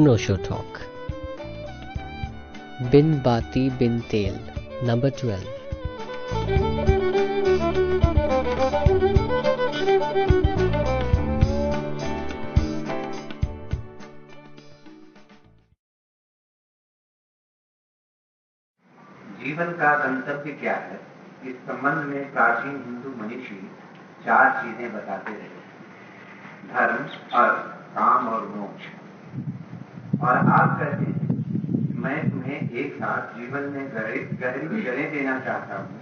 अनोशो talk बिन बाती बिन तेल number twelve जीवन का गंतव्य क्या है? इस संबंध में प्राचीन हिंदू मनीषी चार चीज़ें बताते रहे धर्म, अर्थ, काम और मोक्ष। और आप कहते हैं, मैं तुम्हें एक साथ जीवन में गहरे गहरी देना चाहता हूँ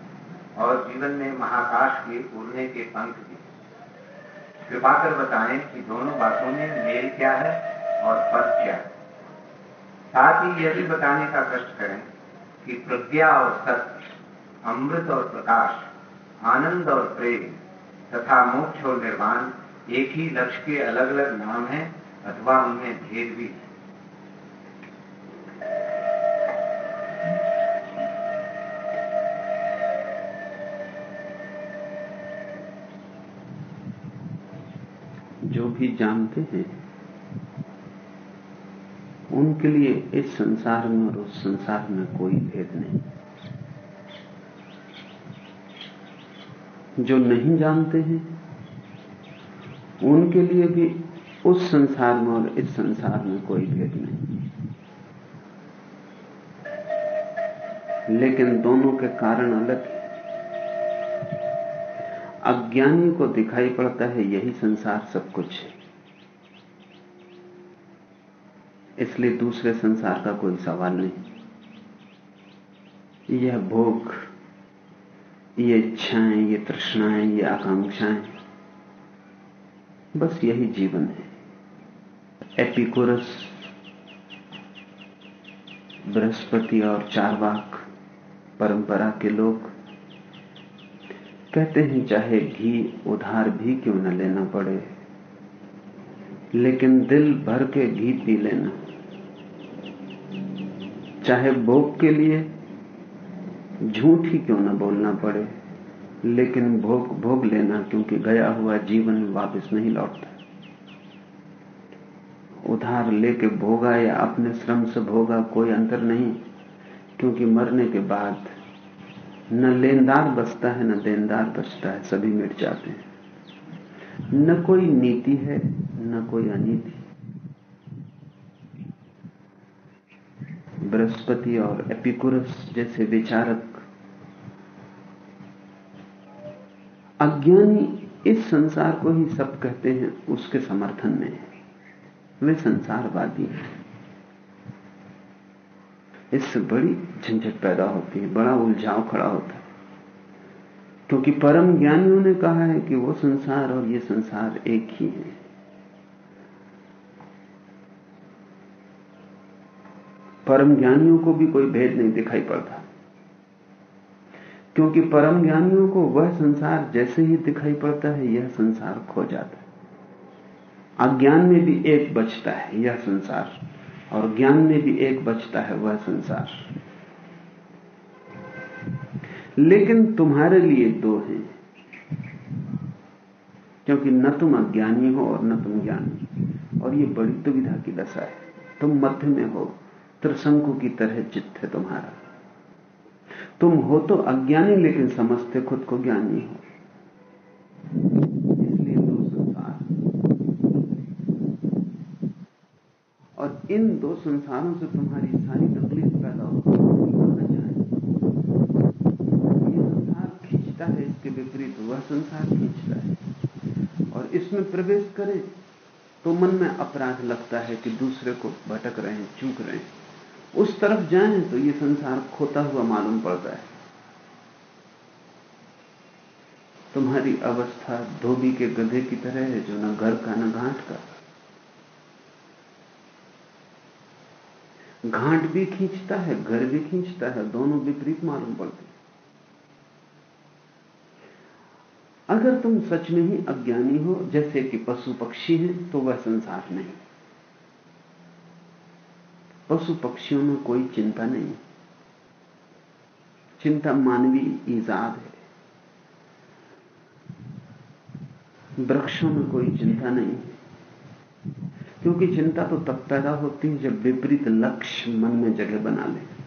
और जीवन में महाकाश के उड़ने के पंख भी। कृपा कर बताएँ कि दोनों बातों में मेल क्या है और फ़र्क क्या है। साथ ही यह भी बताने का कष्ट करें कि प्रज्ञा और सत्य, अमृत और प्रकाश, आनंद और प्रेम तथा मोक्ष और निर्माण एक ही लक्ष्य के अलग अलग नाम हैं अथवा उनमें भेद भी है। जो भी जानते हैं, उनके लिए इस संसार में और उस संसार में कोई भेद नहीं। जो नहीं जानते हैं, उनके लिए भी उस संसार में और इस संसार में कोई भेद नहीं। लेकिन दोनों के कारण अलग है। अज्ञानी को दिखाई पड़ता है, यही संसार सब कुछ है। इसलिए दूसरे संसार का कोई सवाल नहीं। यह भोग, ये इच्छाएँ, ये तृष्णाएँ, ये आकांक्षाएँ, बस यही जीवन है। एपिकोरस, बृहस्पति और चारवाक, परंपरा के लोग कहते हैं, चाहे घी उधार भी क्यों न लेना पड़े। लेकिन दिल भर के घी पी लेना। चाहे भोग के लिए झूठ ही क्यों न बोलना पड़े, लेकिन भोग भोग लेना, क्योंकि गया हुआ जीवन वापस नहीं लौटता। उधार लेके भोगा या अपने श्रम से भोगा कोई अंतर नहीं, क्योंकि मरने के बाद न लेनदार बचता है, न देनदार बचता है, सभी मिट जाते हैं। न कोई नीति है, न कोई अनीति। बृहस्पति और एपिकुरस जैसे विचारक। अज्ञानी इस संसार को ही सब कहते हैं, उसके समर्थन में वे संसारवादी हैं। इससे बड़ी झंझट पैदा होती है, बड़ा उलझाव खड़ा होता है। क्योंकि परम ज्ञानियों ने कहा है कि वो संसार और ये संसार एक ही है। परम ज्ञानियों को भी कोई भेद नहीं दिखाई पड़ता। क्योंकि परम ज्ञानियों को वह संसार जैसे ही दिखाई पड़ता है, यह संसार खो जाता है। अज्ञान में भी एक बचता है, यह संसार। और ज्ञान में भी एक बचता है, वह संसार। लेकिन तुम्हारे लिए दो हैं। क्योंकि न तुम अज्ञानी हो और न तुम ज्ञानी। और ये बड़ी दुविधा की दशा है। तुम मध्य में हो, त्रिशंकु की तरह चित्त है तुम्हारा। तुम हो तो अज्ञानी, लेकिन समझते खुद को ज्ञानी हो। इसलिए दो संसार। और इन दो संसारों से तुम्हारी सारी तकलीफ़ पैदा होती है ये संसार खींचता है इसके संसार खींचता है। और इसमें प्रवेश करें तो मन में अपराध लगता है कि दूसरे को भटक रहे हैं, चूक रहे हैं। उस तरफ़ जाएँ तो ये संसार खोता हुआ मालूम पड़ता है। तुम्हारी अवस्था धोबी के गधे की तरह है, जो न घर का, न घाट का। घाट भी खींचता है, घर भी खींचता है, दोनों विपरीत मालूम पड़ते अगर तुम सच में ही अज्ञानी हो, जैसे कि पशु पक्षी हैं तो वह संसार नहीं। पशु पक्षियों में कोई चिंता नहीं। चिंता मानवी ईजाद है। वृक्षों में कोई चिंता नहीं। क्योंकि चिंता तो तब पैदा होती है जब विपरीत लक्ष्य मन में जगह बना ले।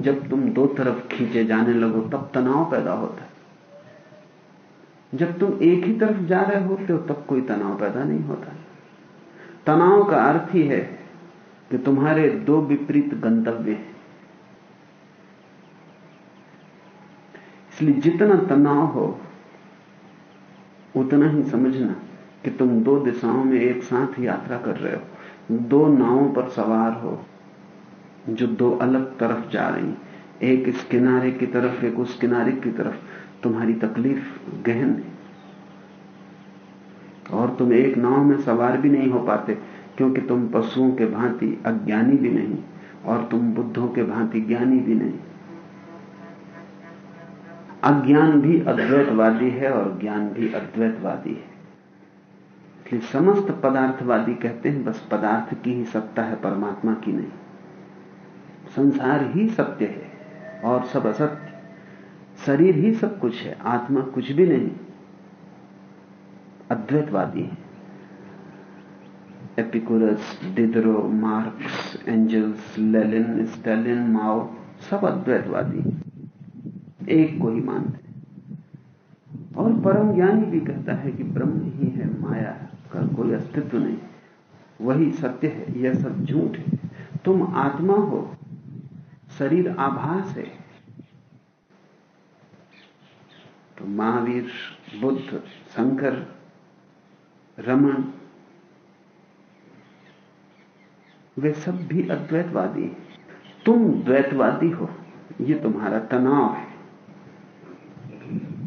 जब तुम दो तरफ़ खींचे जाने लगो, तब तनाव पैदा होता है। जब तुम एक ही तरफ़ जा रहे होते हो, तब कोई तनाव पैदा नहीं होता। तनाव का अर्थ ही है कि तुम्हारे दो विपरीत गंतव्य हैं। इसलिए जितना तनाव हो, उतना ही समझना कि तुम दो दिशाओं में एक साथ यात्रा कर रहे हो। दो नावों पर सवार हो, जो दो अलग तरफ़ जा रही एक इस किनारे की तरफ़, एक उस किनारे की तरफ़। तुम्हारी तकलीफ़ गहन है। और तुम एक नाव में सवार भी नहीं हो पाते, क्योंकि तुम पशुओं के भांति अज्ञानी भी नहीं, और तुम बुद्धों के भांति ज्ञानी भी नहीं। अज्ञान भी अद्वैतवादी है, और ज्ञान भी अद्वैतवादी है। इसलिए समस्त पदार्थवादी कहते हैं, बस पदार्थ की ही सत्ता है, परमात्मा की नहीं। संसार ही सत्य है, और सब असत्य शरीर ही सब कुछ है, आत्मा कुछ भी नहीं। अद्वैतवादी है। Epicurus Diderot, Marx, Engels, Lenin, Stalin, Mao, सब अद्वैतवादी एक को ही मानते और परम ज्ञानी भी कहता है कि ब्रह्म ही है, माया का कोई अस्तित्व नहीं। वही सत्य है, यह सब झूठ है। तुम आत्मा हो, शरीर आभास है तो महावीर, बुद्ध, शंकर, रमन, वे सब भी अद्वैतवादी तुम द्वैतवादी हो, ये तुम्हारा तनाव है।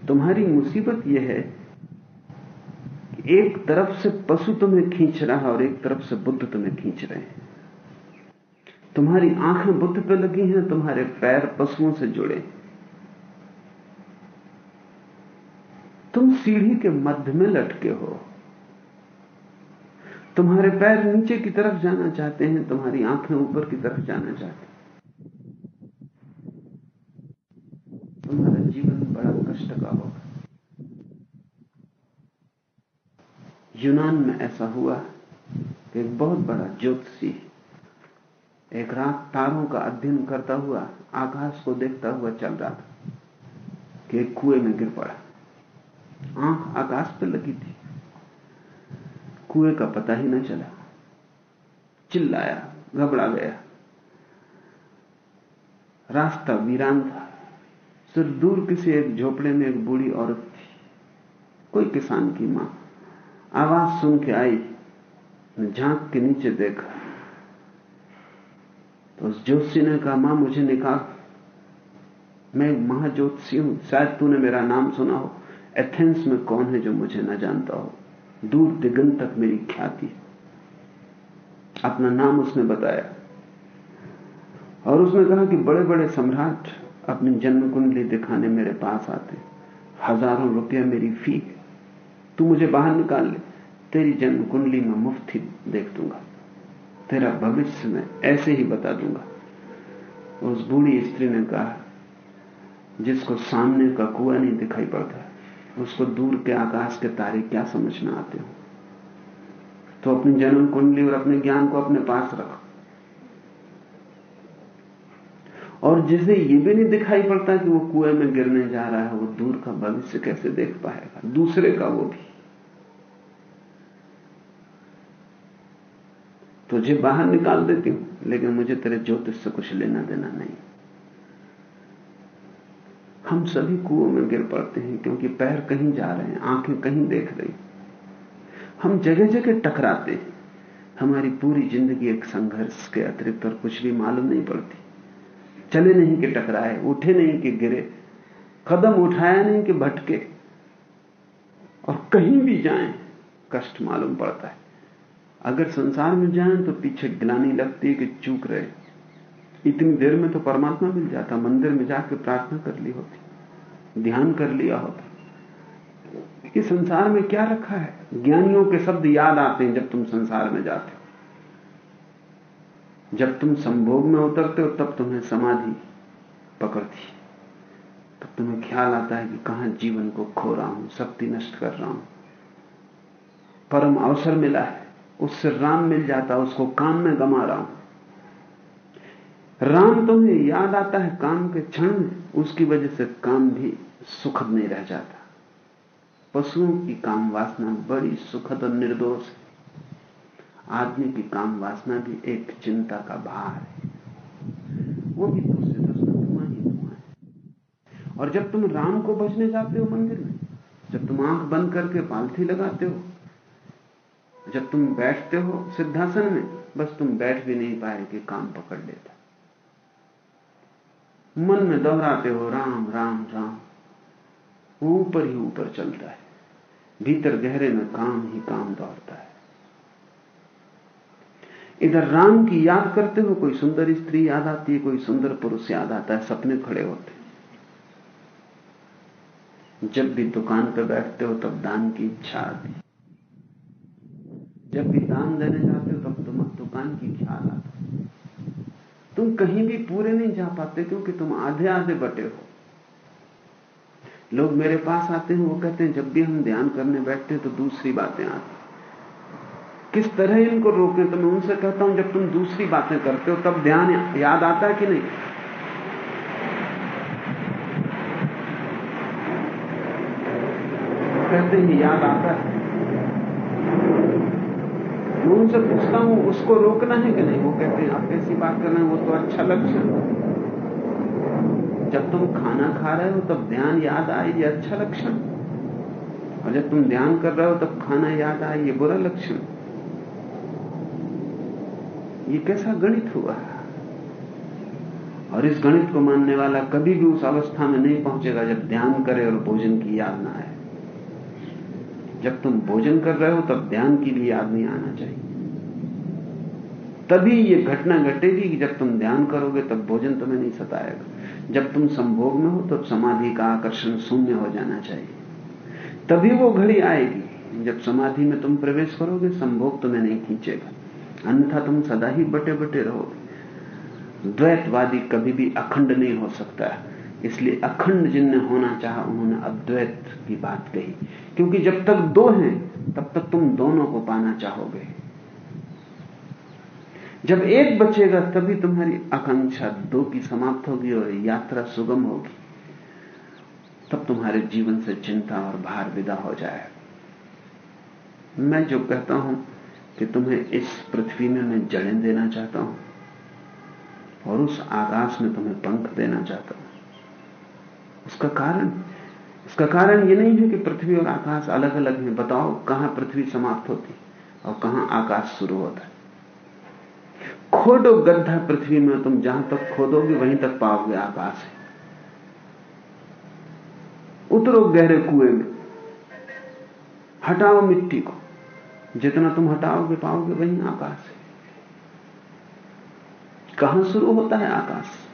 तुम्हारी मुसीबत यह है कि एक तरफ़ से पशु तुम्हें खींच रहा है और एक तरफ़ से बुद्ध तुम्हें खींच रहे हैं। तुम्हारी आँखें बुद्ध पे लगी हैं, तुम्हारे पैर पशुओं से जुड़े तुम सीढ़ी के मध्य में लटके हो। तुम्हारे पैर नीचे की तरफ़ जाना चाहते हैं, तुम्हारी आँखें ऊपर की तरफ़ जाना चाहते हैं। तुम्हारा जीवन बड़ा कष्ट का होगा। यूनान में ऐसा हुआ एक बहुत बड़ा ज्योतिषी एक रात तारों का अध्ययन करता हुआ आकाश को देखता हुआ चल रहा था कि एक कुएँ में गिर पड़ा। आँख आकाश पर लगी थी। कुएँ का पता ही न चला। चिल्लाया, घबरा गया। रास्ता वीरान था। सिर्फ़ दूर किसी एक झोपड़े में एक बूढ़ी औरत थी। कोई किसान की माँ। आवाज़ सुन के आई झाँक के नीचे देखा। तो उस ज्योतिषी ने कहा, माँ, मुझे निकाल मैं महाज्योतिषी हूँ, शायद तूने मेरा नाम सुना हो। एथेंस में कौन है जो मुझे न जानता हो? दूर दिगंत तक मेरी ख्याति अपना नाम उसने बताया। और उसने कहा कि बड़े बड़े सम्राट अपनी जन्म कुंडली दिखाने मेरे पास आते। हज़ारों रुपया मेरी फ़ी। है तू मुझे बाहर निकाल ले। तेरी जन्म कुंडली में मुफ़्त ही देख दूँगा। तेरा भविष्य में ऐसे ही बता दूँगा। उस बूढ़ी स्त्री ने कहा, जिसको सामने का कुआ नहीं दिखाई पड़ता उसको दूर के आकाश के तारे क्या समझना आते हो? तो अपनी जन्म कुंडली और अपने ज्ञान को अपने पास रखो। और जिसे ये भी नहीं दिखाई पड़ता कि वो कुएँ में गिरने जा रहा है, वो दूर का भविष्य कैसे देख पाएगा? दूसरे का वो भी। तुझे बाहर निकाल देती हूँ, लेकिन मुझे तेरे ज्योतिष से कुछ लेना देना नहीं। हम सभी कुओं में गिर पड़ते हैं क्योंकि पैर कहीं जा रहे हैं, आँखें कहीं देख रही हम जगह जगह टकराते हैं। हमारी पूरी ज़िंदगी एक संघर्ष के अतिरिक्त और कुछ भी मालूम नहीं पड़ती। चले नहीं कि टकराए, उठे नहीं कि गिरे, कदम उठाया नहीं कि भटके, और कहीं भी जाएँ, कष्ट मालूम पड़ता है। अगर संसार में जाएँ तो पीछे गिलानी लगती है कि चूक रहे इतनी देर में तो परमात्मा मिल जाता, मंदिर में जाकर प्रार्थना कर ली होती। ध्यान कर लिया होता। कि संसार में क्या रखा है? ज्ञानियों के शब्द याद आते हैं जब तुम संसार में जाते हो। जब तुम संभोग में उतरते हो, तब तुम्हें समाधि पकड़ती तब तुम्हें ख्याल आता है कि कहाँ जीवन को खो रहा हूँ, शक्ति नष्ट कर रहा हूँ। परम अवसर मिला है। उससे राम मिल जाता, उसको काम में गमा रहा हूँ। राम तुम्हें याद आता है, काम के क्षण में, उसकी वजह से काम भी सुखद नहीं रह जाता। पशुओं की काम वासना बड़ी सुखद और निर्दोष है। आदमी की काम वासना भी एक चिंता का भार है। वो भी दूसरे दस धुआँ ही धुआँ है। और जब तुम राम को भजने जाते हो मंदिर में, जब तुम आँख बंद करके पालथी लगाते हो, जब तुम बैठते हो सिद्धासन में, बस तुम बैठ भी नहीं पाए कि काम पकड़ लेता। मन में दोहराते हो, राम राम राम। वो ऊपर ही ऊपर चलता है। भीतर गहरे में काम ही काम दौड़ता है। इधर राम की याद करते हो कोई सुंदर स्त्री याद आती है, कोई सुंदर पुरुष याद आता है, सपने खड़े होते हैं। जब भी दुकान पर बैठते हो, तब दान की इच्छा आती जब भी दान देने जाते हो, तब तुम दुकान की ख्याल आता तुम कहीं भी पूरे नहीं जा पाते क्योंकि तुम आधे आधे बटे हो। लोग मेरे पास आते हैं, वो कहते हैं, जब भी हम ध्यान करने बैठते हैं तो दूसरी बातें आती किस तरह इनको रोकें तो मैं उनसे कहता हूँ, जब तुम दूसरी बातें करते हो, तब ध्यान याद आता है कि नहीं? कहते हैं, याद आता है। मैं उनसे पूछता हूँ, उसको रोकना है कि नहीं? वो कहते हैं, आप ऐसी बात कर रहे हैं? वो तो अच्छा लक्षण जब तुम खाना खा रहे हो, तब ध्यान याद आए, ये अच्छा लक्षण और जब तुम ध्यान कर रहे हो, तब खाना याद आए, ये बुरा लक्षण ये कैसा गणित हुआ? और इस गणित को मानने वाला कभी भी उस अवस्था में नहीं पहुंचेगा जब ध्यान करे और भोजन की याद ना आए। जब तुम भोजन कर रहे हो, तब ध्यान की याद नहीं आना चाहिए। तभी ये घटना घटेगी कि जब तुम ध्यान करोगे, तब भोजन तुम्हें नहीं सताएगा। जब तुम संभोग में हो तब समाधि का आकर्षण शून्य हो जाना चाहिए। तभी वो घड़ी आएगी। जब समाधि में तुम प्रवेश करोगे, संभोग तुम्हें नहीं खींचेगा। अन्यथा तुम सदा ही बटे बटे रहोगे। द्वैतवादी कभी भी अखंड नहीं हो सकता है। इसलिए अखंड जिनने होना चाहा, उन्होंने अद्वैत की बात कही। क्योंकि जब तक दो हैं, तब तक तुम दोनों को पाना चाहोगे। जब एक बचेगा, तभी तुम्हारी आकांक्षा दो की समाप्त होगी और यात्रा सुगम होगी। तब तुम्हारे जीवन से चिंता और भार विदा हो जाएगा मैं जो कहता हूँ कि तुम्हें इस पृथ्वी में मैं जड़ें देना चाहता हूँ और उस आकाश में तुम्हें पंख देना चाहता हूँ। उसका कारण? उसका कारण यह नहीं है कि पृथ्वी और आकाश अलग अलग हैं। बताओ, कहाँ पृथ्वी समाप्त होती और कहाँ आकाश शुरू होता? है खोदो गड्ढा पृथ्वी में, तुम जहाँ तक खोदोगे, वहीं तक पाओगे आकाश है। उतरो गहरे कुएँ में। हटाओ मिट्टी को। जितना तुम हटाओगे, पाओगे वहीं आकाश है। कहाँ शुरू होता है आकाश?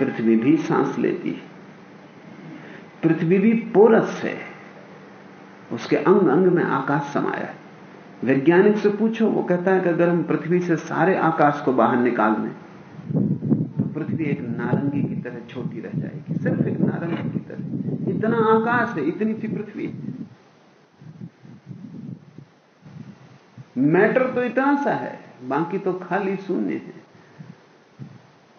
पृथ्वी भी सांस लेती है। पृथ्वी भी पोरस है। उसके अंग अंग में आकाश समाया है। वैज्ञानिक से पूछो, वो कहता है कि अगर हम पृथ्वी से सारे आकाश को बाहर निकाल दें तो पृथ्वी एक नारंगी की तरह छोटी रह जाएगी। सिर्फ़ एक नारंगी की तरह। इतना आकाश है, इतनी सी पृथ्वी। मैटर तो इतना सा है, बाकी तो खाली शून्य है।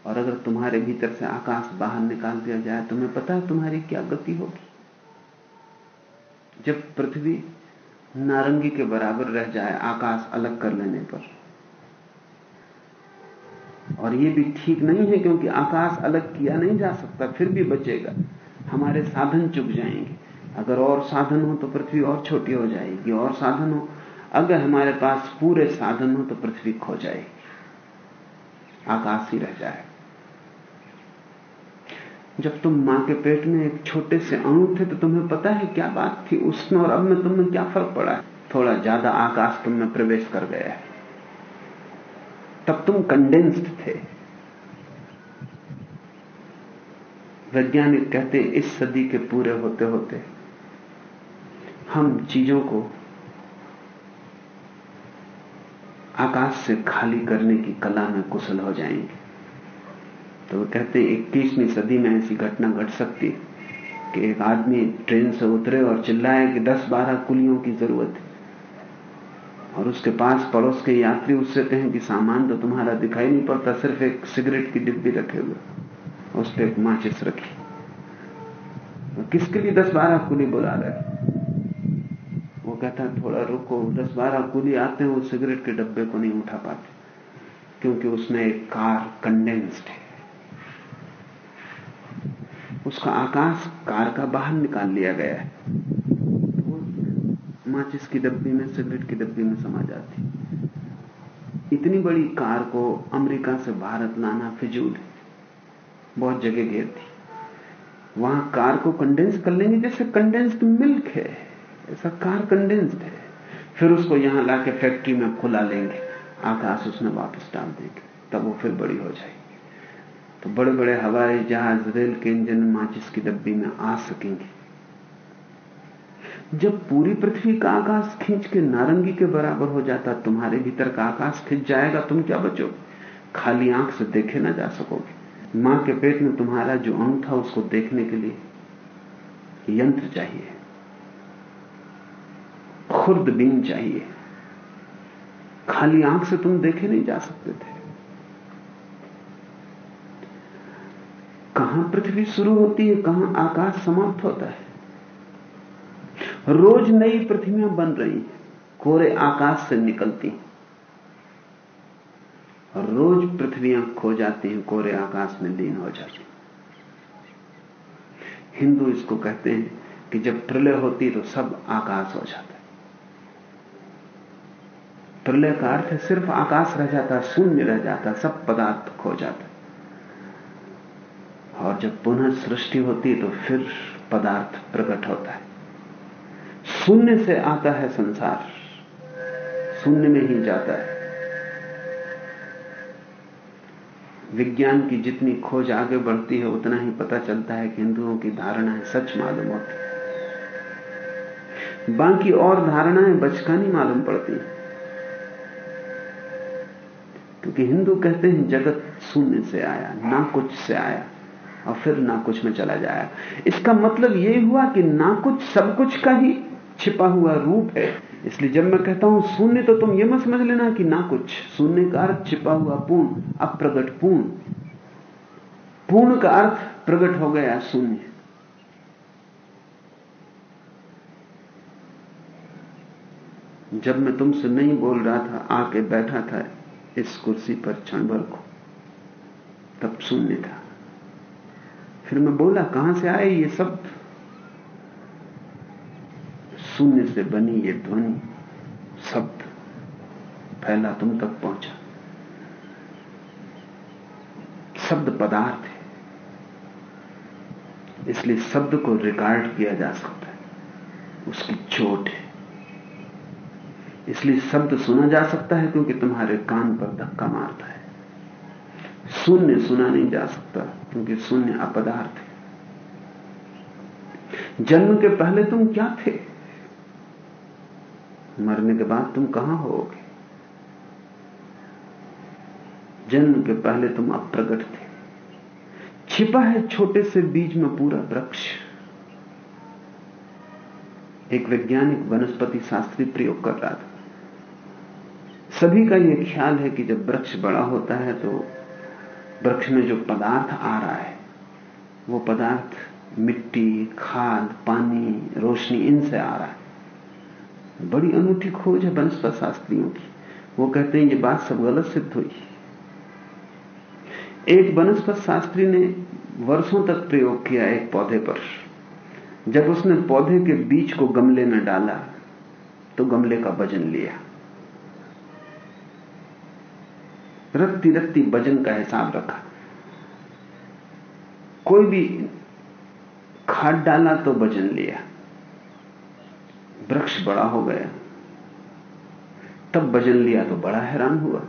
और अगर तुम्हारे भीतर से आकाश बाहर निकाल दिया जाए, तुम्हें पता है तुम्हारी क्या गति होगी? जब पृथ्वी नारंगी के बराबर रह जाए, आकाश अलग कर लेने पर। और यह भी ठीक नहीं है क्योंकि आकाश अलग किया नहीं जा सकता, फिर भी बचेगा। हमारे साधन चुक जाएँगे। अगर और साधन हो तो पृथ्वी और छोटी हो जाएगी, और साधन हो, अगर हमारे पास पूरे साधन हो तो पृथ्वी खो जाएगी। आकाश ही रह जाएगा। जब तुम माँ के पेट में एक छोटे से अणु थे तो तुम्हें पता है क्या बात थी उसमें और अब में तुम्हें क्या फ़र्क पड़ा? है थोड़ा ज़्यादा आकाश तुम में प्रवेश कर गया। है तब तुम कंडेंस्ड थे। वैज्ञानिक कहते इस सदी के पूरे होते होते हम चीज़ों को आकाश से खाली करने की कला में कुशल हो जाएँगे। तो वो कहते हैं इक्कीसवीं सदी में ऐसी घटना घट सकती कि एक आदमी ट्रेन से उतरे और चिल्लाए कि दस बारह कुलियों की ज़रूरत है। और उसके पास पड़ोस के यात्री उससे कहें कि सामान तो तुम्हारा दिखाई नहीं पड़ता, सिर्फ़ एक सिगरेट की डिब्बी रखे हुए। उस पर एक माचिस रखी। किसके लिए दस बारह कुली बुला रहे वो कहता है थोड़ा रुको, दस बारह कुली आते हैं, वो सिगरेट के डब्बे को नहीं उठा पाते, क्योंकि उसमें एक कार कंडेंस्ड है। उसका आकाश कार का बाहर निकाल लिया गया है। माचिस की डब्बी में, सिगरेट की डब्बी में समा जाती इतनी बड़ी कार को अमेरिका से भारत लाना फिजूल बहुत जगह घेर थी। वहाँ कार को कंडेंस कर लेंगे जैसे कंडेंस्ड मिल्क है। ऐसा कार कंडेंस्ड है। फिर उसको यहाँ लाके फैक्ट्री में खुला लेंगे। आकाश उसमें वापस डाल देंगे। तब वो फिर बड़ी हो जाएगी। तो बड़े बड़े हवाई जहाज़ रेल के इंजन माचिस की डब्बी में आ सकेंगे। जब पूरी पृथ्वी का आकाश खींच के नारंगी के बराबर हो जाता, तुम्हारे भीतर का आकाश खींच जाएगा, तुम क्या बचोगे? खाली आँख से देखे ना जा सकोगे। माँ के पेट में तुम्हारा जो अंग था, उसको देखने के लिए यंत्र चाहिए। खुर्दबीन चाहिए। खाली आँख से तुम देखे नहीं जा सकते थे। कहाँ पृथ्वी शुरू होती है, कहाँ आकाश समाप्त होता है? रोज नई पृथ्वियाँ बन रही कोरे आकाश से निकलती रोज पृथ्वियाँ खो जाती हैं, कोरे आकाश में लीन हो जाती हिंदू इसको कहते हैं कि जब प्रलय होती तो सब आकाश हो जाता है। प्रलय का अर्थ सिर्फ़ आकाश रह जाता शून्य रह जाता सब पदार्थ खो जाता और जब पुनः सृष्टि होती तो फिर पदार्थ प्रकट होता है। शून्य से आता है संसार। शून्य में ही जाता है। विज्ञान की जितनी खोज आगे बढ़ती है, उतना ही पता चलता है कि हिंदुओं की धारणाएँ सच मालूम होती बाकी और धारणाएँ बचकानी मालूम पड़ती हैं। क्योंकि हिंदू कहते हैं, जगत शून्य से आया, ना कुछ से आया। और फिर ना कुछ में चला जाएगा इसका मतलब यह हुआ कि ना कुछ, सब कुछ का ही छिपा हुआ रूप है। इसलिए जब मैं कहता हूँ शून्य तो तुम यह मत समझ लेना कि ना कुछ, शून्य का अर्थ छिपा हुआ पूर्ण, अप्रगट पूर्ण। पूर्ण का अर्थ प्रगट हो गया शून्य। जब मैं तुमसे नहीं बोल रहा था, आके बैठा था इस कुर्सी पर क्षण भर को, तब शून्य था। फिर मैं बोला, कहाँ से आए ये शब्द शून्य से बनी ये ध्वनि शब्द फैला तुम तक पहुँचा। शब्द पदार्थ है। इसलिए शब्द को रिकॉर्ड किया जा सकता है। उसकी चोट है। इसलिए शब्द सुना जा सकता है क्योंकि तुम्हारे कान पर धक्का मारता है। शून्य सुना नहीं जा सकता, क्योंकि शून्य अपदार्थ है। जन्म के पहले तुम क्या थे? मरने के बाद तुम कहाँ होगे? जन्म के पहले तुम अप्रगट थे। छिपा है छोटे से बीज में पूरा वृक्ष। एक वैज्ञानिक वनस्पति शास्त्री प्रयोग कर रहा था। सभी का यह ख्याल है कि जब वृक्ष बड़ा होता है तो वृक्ष में जो पदार्थ आ रहा है, वो पदार्थ मिट्टी, खाद, पानी, रोशनी, इनसे आ रहा है। बड़ी अनूठी खोज है वनस्पत शास्त्रियों की। वो कहते हैं, ये बात सब गलत सिद्ध हुई। एक वनस्पत शास्त्री ने वर्षों तक प्रयोग किया एक पौधे पर। जब उसने पौधे के बीज को गमले में डाला तो गमले का वज़न लिया। रत्ती रत्ती वज़न का हिसाब रखा। कोई भी खाद डाला तो वज़न लिया। वृक्ष बड़ा हो गया। तब वज़न लिया तो बड़ा हैरान हुआ,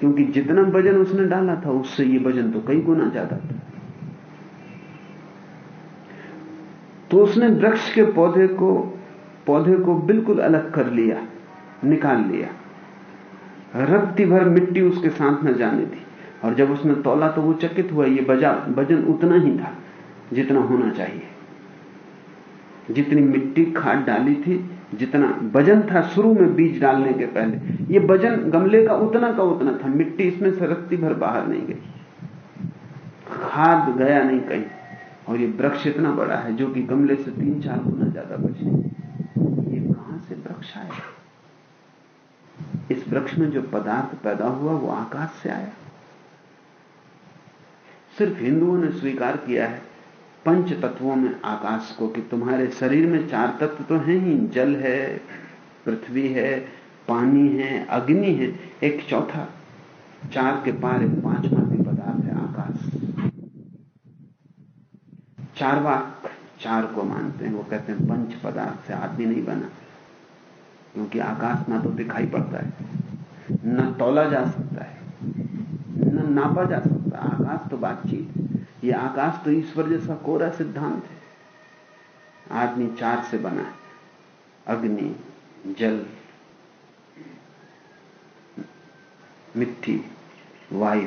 क्योंकि जितना वज़न उसने डाला था, उससे ये वज़न तो कई गुना ज़्यादा था। तो उसने वृक्ष के पौधे को पौधे को बिल्कुल अलग कर लिया, निकाल लिया। रत्ती भर मिट्टी उसके साथ न जाने दी। और जब उसने तोला तो वो चकित हुआ, ये बजा, वज़न उतना ही था जितना होना चाहिए। जितनी मिट्टी खाद डाली थी, जितना वज़न था शुरू में बीज डालने के पहले, ये वज़न गमले का उतना का उतना था, मिट्टी इसमें से रत्ती भर बाहर नहीं गई। खाद गया नहीं कहीं, और ये वृक्ष इतना बड़ा है जो कि गमले से तीन चार गुना ज़्यादा बचे। ये कहाँ से वृक्ष आया? इस वृक्ष में जो पदार्थ पैदा हुआ, वो आकाश से आया। सिर्फ़ हिंदुओं ने स्वीकार किया है पंच तत्वों में आकाश को कि तुम्हारे शरीर में चार तत्व तो हैं ही, जल है, पृथ्वी है, पानी है, अग्नि है, एक चौथा। चार के पार एक पांचवा भी पदार्थ है आकाश। चार वाक, चार को मानते हैं, वो कहते हैं, पंच पदार्थ से आदमी नहीं बना। क्योंकि आकाश ना तो दिखाई पड़ता है, न तोला जा सकता है, न नापा जा सकता है। आकाश तो बातचीत ये आकाश तो ईश्वर जैसा कोरा सिद्धांत है। आदमी चार से बना है। अग्नि, जल, मिट्टी, वायु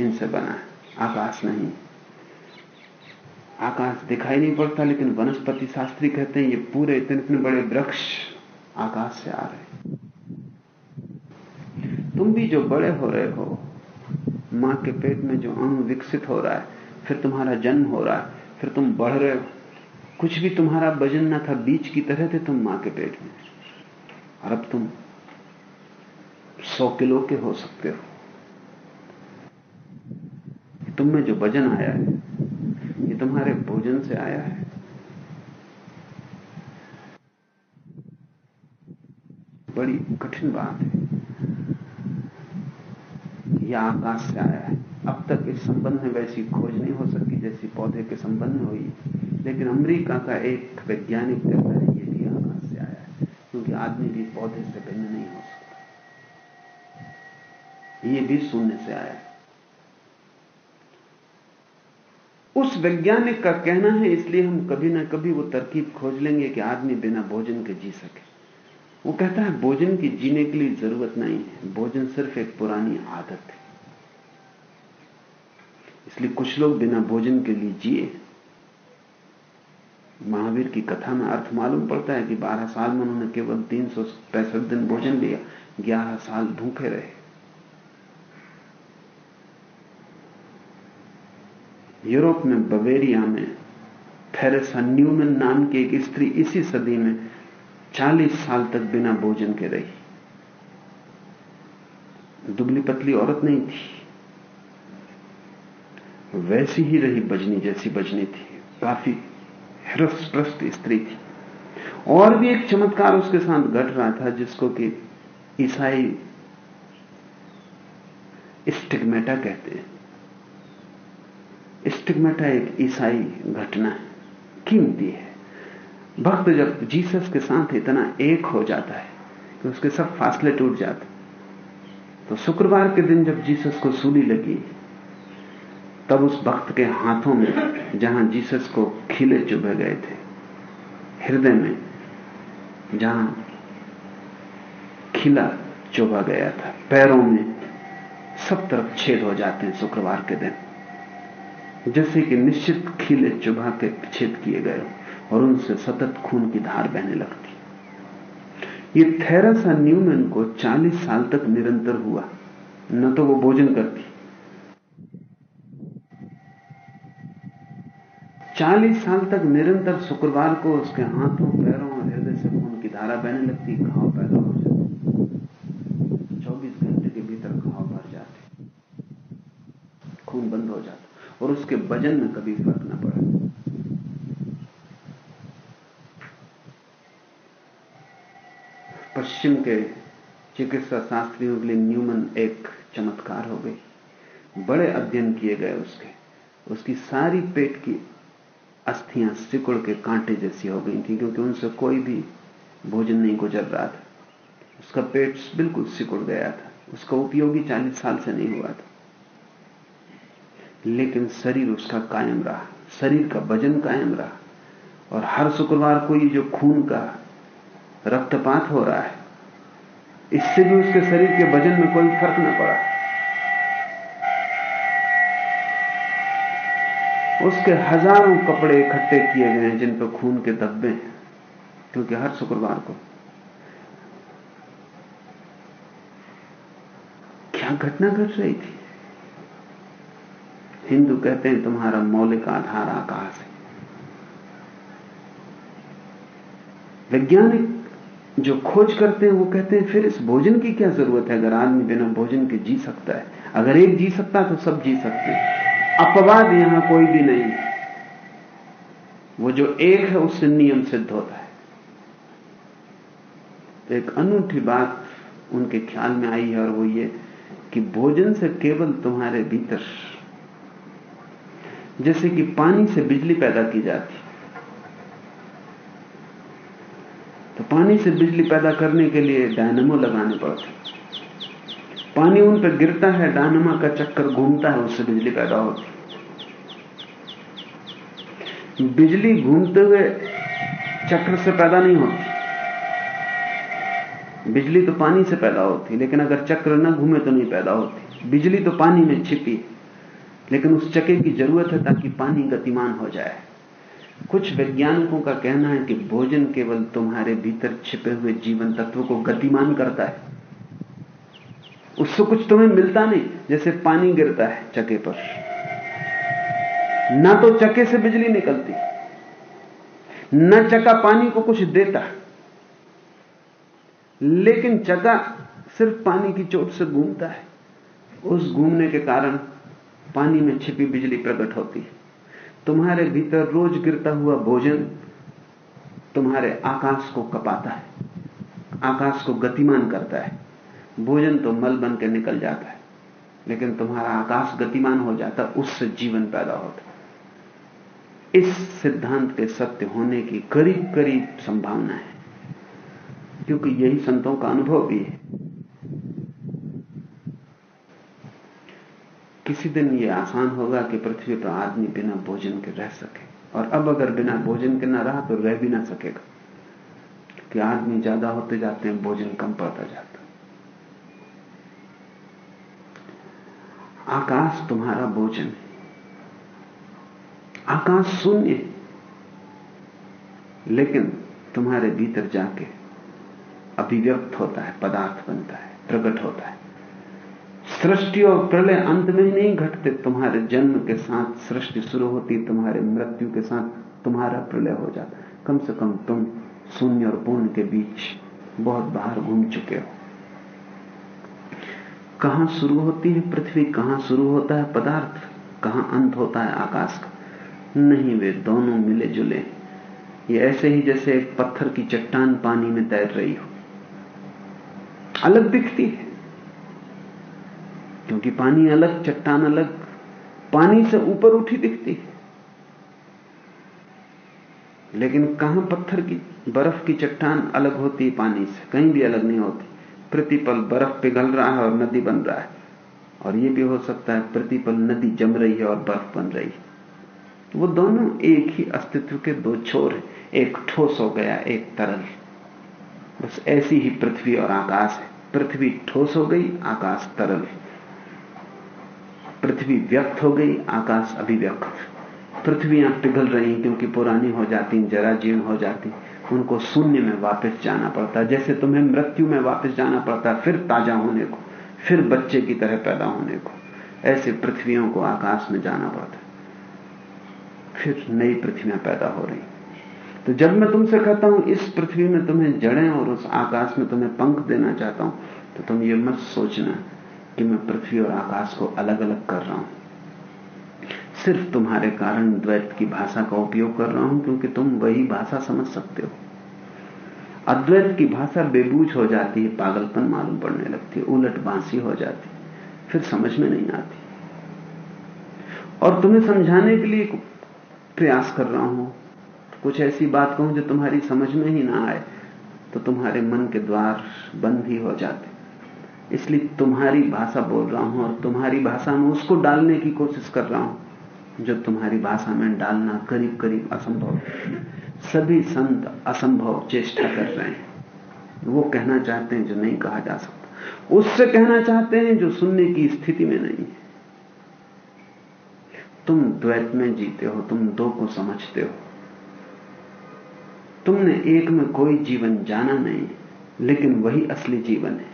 इनसे बना है। आकाश नहीं। आकाश दिखाई नहीं पड़ता, लेकिन वनस्पति शास्त्री कहते हैं, ये पूरे इतने इतने बड़े वृक्ष आकाश से आ रहे तुम भी जो बड़े हो रहे हो, माँ के पेट में जो अणु विकसित हो रहा है, फिर तुम्हारा जन्म हो रहा है, फिर तुम बढ़ रहे हो। कुछ भी तुम्हारा वज़न ना था बीच की तरह थे तुम माँ के पेट में। और अब तुम सौ किलो के हो सकते हो। तुम में जो वज़न आया है, ये तुम्हारे भोजन से आया है। बड़ी कठिन बात है। यह आकाश से आया है। अब तक इस संबंध में वैसी खोज नहीं हो सकती जैसी पौधे के संबंध में हुई। लेकिन अमेरिका का एक वैज्ञानिक कहता है ये भी आकाश से आया है, क्योंकि आदमी भी पौधे से भिन्न नहीं हो सकता। ये भी शून्य से आया है। उस वैज्ञानिक का कहना है, इसलिए हम कभी ना कभी वो तरकीब खोज लेंगे कि आदमी बिना भोजन के जी सके। वो कहता है, भोजन की जीने के लिए ज़रूरत नहीं है। भोजन सिर्फ़ एक पुरानी आदत है। इसलिए कुछ लोग बिना भोजन के लिए जिए। महावीर की कथा में अर्थ मालूम पड़ता है कि 12 साल में उन्होंने केवल तीन सौ पैंसठ दिन भोजन लिया 11 साल भूखे रहे। यूरोप में, बवेरिया में, थेरेसा न्यूमन नाम की एक स्त्री इसी सदी में 40 साल तक बिना भोजन के रही। दुबली पतली औरत नहीं थी। वैसी ही रही बजनी जैसी बजनी थी। काफ़ी हृष्ट स्त्री थी। और भी एक चमत्कार उसके साथ घट रहा था, जिसको कि ईसाई स्टिग्मेटा कहते हैं। स्टिग्मेटा एक ईसाई घटना है कीमती है। भक्त जब जीसस के साथ इतना एक हो जाता है कि उसके सब फासले टूट जाते तो शुक्रवार के दिन जब जीसस को सूली लगी, तब उस भक्त के हाथों में जहाँ जीसस को खिले चुभे गए थे, हृदय में जहाँ खिला चुभा गया था, पैरों में सब तरफ़ छेद हो जाते हैं शुक्रवार के दिन, जैसे कि निश्चित खिले चुभा के छेद किए गए और उनसे सतत खून की धार बहने लगती। ये थेरसा न्यूमैन को 40 साल तक निरंतर हुआ। न तो वो भोजन करती। 40 साल तक निरंतर शुक्रवार को उसके हाथों, पैरों और हृदय से खून की धारा बहने लगती। घाव पैदा हो जाते। 24 घंटे के भीतर घाव भर जाते। खून बंद हो जाता। और उसके वज़न में कभी फ़र्क न पड़ा पश्चिम के चिकित्सा शास्त्रियों के लिए न्यूमन एक चमत्कार हो गई। बड़े अध्ययन किए गए उसके। उसकी सारी पेट की अस्थियाँ सिकुड़ के कांटे जैसी हो गई थी, क्योंकि उनसे कोई भी भोजन नहीं गुजर रहा था। उसका पेट बिल्कुल सिकुड़ गया था। उसका उपयोगी चालीस साल से नहीं हुआ था। लेकिन शरीर उसका कायम रहा। शरीर का वज़न कायम रहा। और हर शुक्रवार को ये जो खून का रक्तपात हो रहा है इससे भी उसके शरीर के वज़न में कोई फ़र्क न पड़ा। उसके हज़ारों कपड़े इकट्ठे किए गए हैं जिन पर खून के धब्बे हैं, क्योंकि हर शुक्रवार को। क्या घटना घट गट रही थी? हिंदू कहते हैं तुम्हारा मौलिक आधार आकाश है। वैज्ञानिक जो खोज करते हैं, वो कहते हैं, फिर इस भोजन की क्या ज़रूरत है? अगर आदमी बिना भोजन के जी सकता है, अगर एक जी सकता है तो सब जी सकते हैं। अपवाद यहाँ कोई भी नहीं वो जो एक है, उससे नियम सिद्ध होता है। तो एक अनूठी बात उनके ख्याल में आई है, और वो ये कि भोजन से केवल तुम्हारे भीतर, जैसे कि पानी से बिजली पैदा की जाती तो पानी से बिजली पैदा करने के लिए डायनमो लगाने पड़ते पानी उन पर गिरता है, डायनमो का चक्कर घूमता है, उससे बिजली पैदा होती बिजली घूमते हुए चक्र से पैदा नहीं होती। बिजली तो पानी से पैदा होती लेकिन अगर चक्र न घूमे तो नहीं पैदा होती। बिजली तो पानी में छिपी लेकिन उस चक्के की ज़रूरत है ताकि पानी गतिमान हो जाए। कुछ वैज्ञानिकों का कहना है कि भोजन केवल तुम्हारे भीतर छिपे हुए जीवन तत्व को गतिमान करता है। उससे कुछ तुम्हें मिलता नहीं, जैसे पानी गिरता है चके पर। ना तो चके से बिजली निकलती, न चका पानी को कुछ देता। लेकिन चका सिर्फ़ पानी की चोट से घूमता है। उस घूमने के कारण पानी में छिपी बिजली प्रकट होती है। तुम्हारे भीतर रोज गिरता हुआ भोजन तुम्हारे आकाश को कपाता है। आकाश को गतिमान करता है। भोजन तो मल बन के निकल जाता है, लेकिन तुम्हारा आकाश गतिमान हो जाता, उससे जीवन पैदा होता इस सिद्धांत के सत्य होने की करीब करीब संभावना है, क्योंकि यही संतों का अनुभव भी है। किसी दिन यह आसान होगा कि पृथ्वी पर आदमी बिना भोजन के रह सके। और अब अगर बिना भोजन के ना रहा तो रह भी ना सकेगा। कि आदमी ज़्यादा होते जाते हैं, भोजन कम पड़ता जाता आकाश तुम्हारा भोजन है। आकाश शून्य लेकिन तुम्हारे भीतर जाके अभिव्यक्त होता है, पदार्थ बनता है, प्रकट होता है। सृष्टि और प्रलय अंत में ही नहीं घटते। तुम्हारे जन्म के साथ सृष्टि शुरू होती, तुम्हारे मृत्यु के साथ तुम्हारा प्रलय हो जाता। कम से कम तुम शून्य और पूर्ण के बीच बहुत बाहर घूम चुके हो। कहाँ शुरू होती है पृथ्वी, कहाँ शुरू होता है पदार्थ, कहाँ अंत होता है आकाश का? नहीं, वे दोनों मिले जुले ये ऐसे ही जैसे एक पत्थर की चट्टान पानी में तैर रही हो। अलग दिखती है। क्योंकि पानी अलग, चट्टान अलग, पानी से ऊपर उठी दिखती है। लेकिन कहाँ पत्थर की, बर्फ़ की चट्टान अलग होती है पानी से? कहीं भी अलग नहीं होती। प्रतिपल बर्फ़ पिघल रहा है और नदी बन रहा है। और यह भी हो सकता है प्रतिपल नदी जम रही है और बर्फ़ बन रही है। वो दोनों एक ही अस्तित्व के दो छोर है। एक ठोस हो गया, एक तरल। बस ऐसी ही पृथ्वी और आकाश है। पृथ्वी ठोस हो गई, आकाश तरल पृथ्वी व्यक्त हो गई, आकाश अभिव्यक्त पृथ्वियाँ पिघल रही क्योंकि पुरानी हो जाती जरा जीर्ण हो जाती उनको शून्य में वापस जाना पड़ता जैसे तुम्हें मृत्यु में वापस जाना पड़ता फिर ताज़ा होने को, फिर बच्चे की तरह पैदा होने को। ऐसे पृथ्वियों को आकाश में जाना पड़ता फिर नई पृथ्वियाँ पैदा हो रही तो जब मैं तुमसे कहता हूँ, इस पृथ्वी में तुम्हें जड़ें और उस आकाश में तुम्हें पंख देना चाहता हूँ तो तुम ये मत सोचना कि मैं पृथ्वी और आकाश को अलग अलग कर रहा हूँ। सिर्फ़ तुम्हारे कारण द्वैत की भाषा का उपयोग कर रहा हूँ, क्योंकि तुम वही भाषा समझ सकते हो। अद्वैत की भाषा बेबूझ हो जाती है, पागलपन मालूम पड़ने लगती है, उलट बांसी हो जाती फिर समझ में नहीं आती। और तुम्हें समझाने के लिए प्रयास कर रहा हूँ। कुछ ऐसी बात कहूँ जो तुम्हारी समझ में ही ना आए तो तुम्हारे मन के द्वार बंद ही हो जाते। इसलिए तुम्हारी भाषा बोल रहा हूँ और तुम्हारी भाषा में उसको डालने की कोशिश कर रहा हूँ। जो तुम्हारी भाषा में डालना करीब करीब असंभव सभी संत असंभव चेष्टा कर रहे हैं। वो कहना चाहते हैं जो नहीं कहा जा सकता। उससे कहना चाहते हैं जो सुनने की स्थिति में नहीं है। तुम द्वैत में जीते हो, तुम दो को समझते हो। तुमने एक में कोई जीवन जाना नहीं, लेकिन वही असली जीवन है।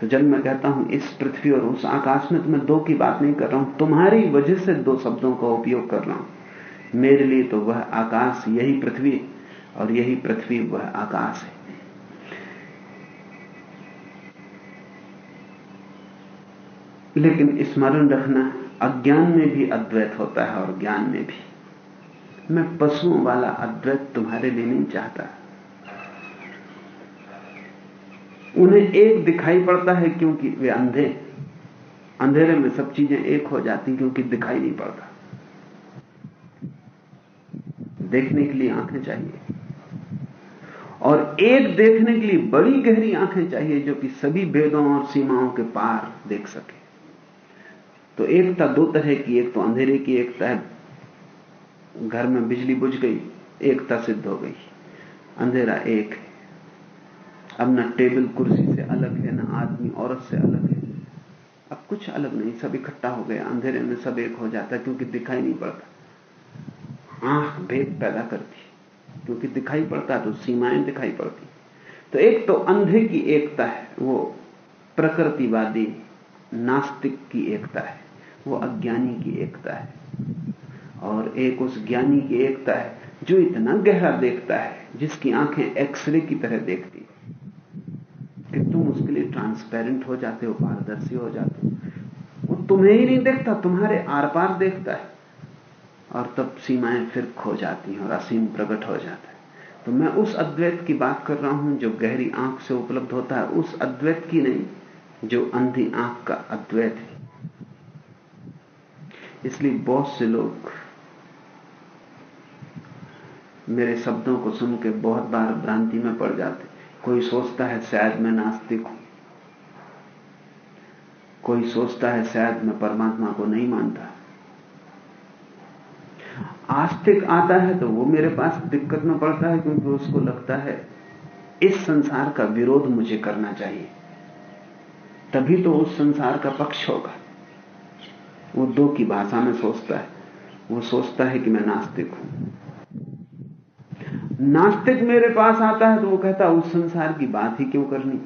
तो जब मैं कहता हूँ, इस पृथ्वी और उस आकाश में तो मैं दो की बात नहीं कर रहा हूँ, तुम्हारी वजह से दो शब्दों का उपयोग कर रहा हूँ। मेरे लिए तो वह आकाश यही पृथ्वी और यही पृथ्वी वह आकाश है। लेकिन स्मरण रखना, अज्ञान में भी अद्वैत होता है और ज्ञान में भी। मैं पशुओं वाला अद्वैत तुम्हारे लिए नहीं चाहता। उन्हें एक दिखाई पड़ता है क्योंकि वे अंधे अंधेरे में सब चीज़ें एक हो जाती क्योंकि दिखाई नहीं पड़ता। देखने के लिए आँखें चाहिए। और एक देखने के लिए बड़ी गहरी आँखें चाहिए जो कि सभी भेदों और सीमाओं के पार देख सके। तो एकता दो तरह की, एक तो अंधेरे की एकता है घर में बिजली बुझ गई, एकता सिद्ध हो गई। अंधेरा एक है। अब न टेबल कुर्सी से अलग है, न आदमी औरत से अलग है। अब कुछ अलग नहीं, सब इकट्ठा हो गया अंधेरे में सब एक हो जाता क्योंकि दिखाई नहीं पड़ता। आँख भेद पैदा करती क्योंकि दिखाई पड़ता तो सीमाएँ दिखाई पड़ती। तो एक तो अंधे की एकता है, वो प्रकृतिवादी, नास्तिक की एकता है, वो अज्ञानी की एकता है। और एक उस ज्ञानी की एकता है जो इतना गहरा देखता है, जिसकी आँखें एक्सरे की तरह देखती लिए ट्रांसपेरेंट हो जाते हो, पारदर्शी हो जाते हो। वो तुम्हें ही नहीं देखता, तुम्हारे आर पार देखता है। और तब सीमाएँ फिर खो जाती हैं और असीम प्रकट हो जाता है। तो मैं उस अद्वैत की बात कर रहा हूँ जो गहरी आँख से उपलब्ध होता है, उस अद्वैत की नहीं, जो अंधी आँख का अद्वैत है। इसलिए बहुत से लोग मेरे शब्दों को सुन के बहुत बार भ्रांति में पड़ जाते कोई सोचता है, शायद मैं नास्तिक हूँ। कोई सोचता है शायद मैं परमात्मा को नहीं मानता। आस्तिक आता है तो वो मेरे पास दिक्कत में पड़ता है क्योंकि उसको लगता है, इस संसार का विरोध मुझे करना चाहिए। तभी तो उस संसार का पक्ष होगा। वो दो की भाषा में सोचता है। वो सोचता है कि मैं नास्तिक हूँ। नास्तिक मेरे पास आता है तो वो कहता है, उस संसार की बात ही क्यों करनी?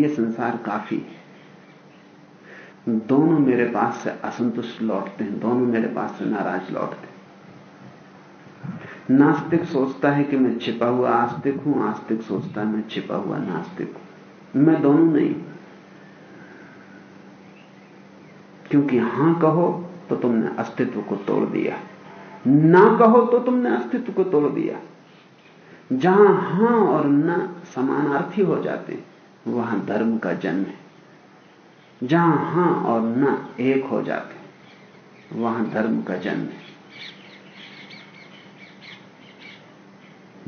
ये संसार काफ़ी है। दोनों मेरे पास से असंतुष्ट लौटते हैं, दोनों मेरे पास से नाराज़ लौटते हैं। नास्तिक सोचता है कि मैं छिपा हुआ आस्तिक हूँ, आस्तिक सोचता है मैं छिपा हुआ नास्तिक हूँ। मैं दोनों नहीं, क्योंकि हाँ कहो तो तुमने अस्तित्व को तोड़ दिया, ना कहो तो तुमने अस्तित्व को तोड़ दिया। जहाँ हाँ और ना समानार्थी हो जाते वहाँ धर्म का जन्म है। जहाँ हाँ और ना एक हो जाते, वहाँ धर्म का जन्म है।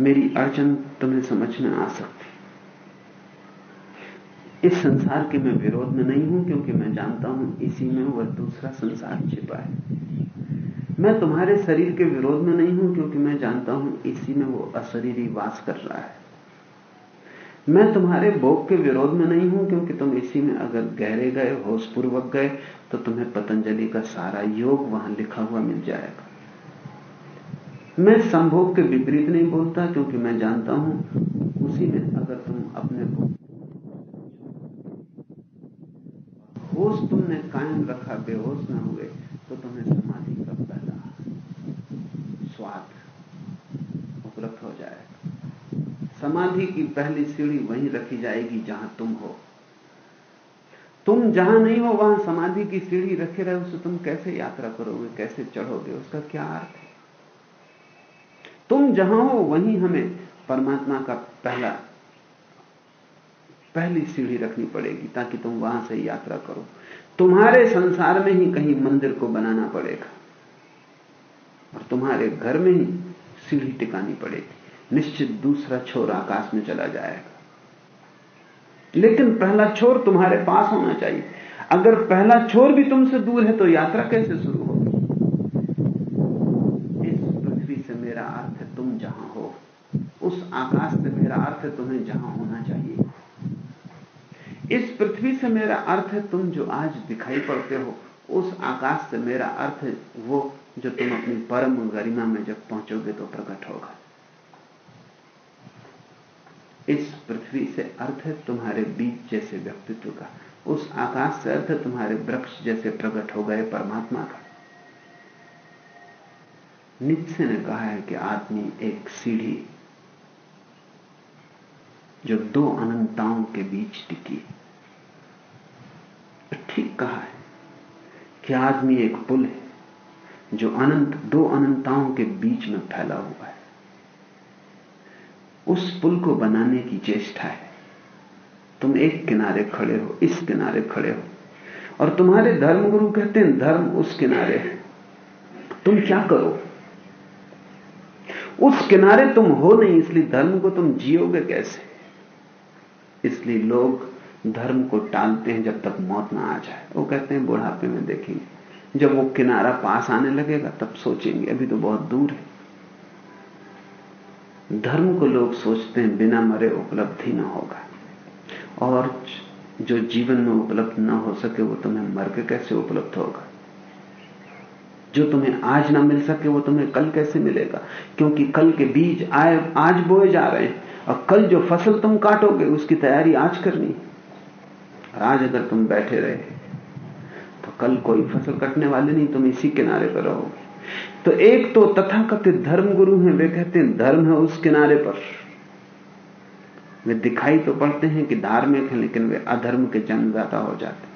मेरी अड़चन तुम्हें समझ में आ सकती। इस संसार के मैं विरोध में नहीं हूँ, क्योंकि मैं जानता हूँ इसी में वह दूसरा संसार छिपा है। मैं तुम्हारे शरीर के विरोध में नहीं हूँ, क्योंकि मैं जानता हूँ इसी में वो अशरीरी वास कर रहा है। मैं तुम्हारे भोग के विरोध में नहीं हूँ, क्योंकि तुम इसी में अगर गहरे गए, होशपूर्वक गए तो तुम्हें पतंजलि का सारा योग वहाँ लिखा हुआ मिल जाएगा। मैं संभोग के विपरीत नहीं बोलता, क्योंकि मैं जानता हूँ, उसी में अगर तुम अपने को होश तुमने कायम रखा, बेहोश न हुए तो तुम्हें समाधि का पहला स्वाद उपलब्ध हो जाएगा। समाधि की पहली सीढ़ी वहीं रखी जाएगी जहाँ तुम हो। तुम जहाँ नहीं हो, वहाँ समाधि की सीढ़ी रखे रहे उससे तुम कैसे यात्रा करोगे, कैसे चढ़ोगे, उसका क्या अर्थ है? तुम जहाँ हो, वहीं हमें परमात्मा का पहला, पहली सीढ़ी रखनी पड़ेगी, ताकि तुम वहाँ से यात्रा करो। तुम्हारे संसार में ही कहीं मंदिर को बनाना पड़ेगा, और तुम्हारे घर में ही सीढ़ी टिकानी पड़ेगी। निश्चित दूसरा छोर आकाश में चला जाएगा। लेकिन पहला छोर तुम्हारे पास होना चाहिए। अगर पहला छोर भी तुमसे दूर है तो यात्रा कैसे शुरू होगी इस पृथ्वी से मेरा अर्थ है तुम जहाँ हो। उस आकाश से मेरा अर्थ है तुम्हें जहाँ होना चाहिए। इस पृथ्वी से मेरा अर्थ है तुम जो आज दिखाई पड़ते हो। उस आकाश से मेरा अर्थ है वो जो तुम अपनी परम गरिमा में जब पहुंचोगे तो प्रकट होगा। इस पृथ्वी से अर्थ है तुम्हारे बीज जैसे व्यक्तित्व का। उस आकाश से अर्थ तुम्हारे वृक्ष जैसे प्रकट हो गए परमात्मा का। नित्य ने कहा है कि आदमी एक सीढ़ी जो दो अनंताओं के बीच टिकी ठीक कहा है कि आदमी एक पुल है जो अनंत, दो अनंताओं के बीच में फैला हुआ है। उस पुल को बनाने की चेष्टा है। तुम एक किनारे खड़े हो, इस किनारे खड़े हो। और तुम्हारे धर्मगुरु कहते हैं, धर्म उस किनारे है। तुम क्या करो? उस किनारे तुम हो नहीं, इसलिए धर्म को तुम जियोगे कैसे? इसलिए लोग धर्म को टालते हैं जब तक मौत ना आ जाए। वो कहते हैं, बुढ़ापे में देखेंगे। जब वो किनारा पास आने लगेगा, तब सोचेंगे, अभी तो बहुत दूर है। धर्म को लोग सोचते हैं, बिना मरे उपलब्धि ना होगा। और जो जीवन में उपलब्ध ना हो सके, वो तुम्हें मर के कैसे उपलब्ध होगा? जो तुम्हें आज ना मिल सके, वो तुम्हें कल कैसे मिलेगा? क्योंकि कल के बीज आए, आज बोए जा रहे हैं, और कल जो फ़सल तुम काटोगे, उसकी तैयारी आज करनी और आज अगर तुम बैठे रहे तो कल कोई फ़सल कटने वाले नहीं, तुम इसी किनारे पर रहोगे। तो एक तो तथाकथित धर्म गुरु हैं, वे कहते हैं, धर्म है उस किनारे पर। वे दिखाई तो पड़ते हैं कि धार्मिक हैं, लेकिन वे अधर्म के जन्मदाता हो जाते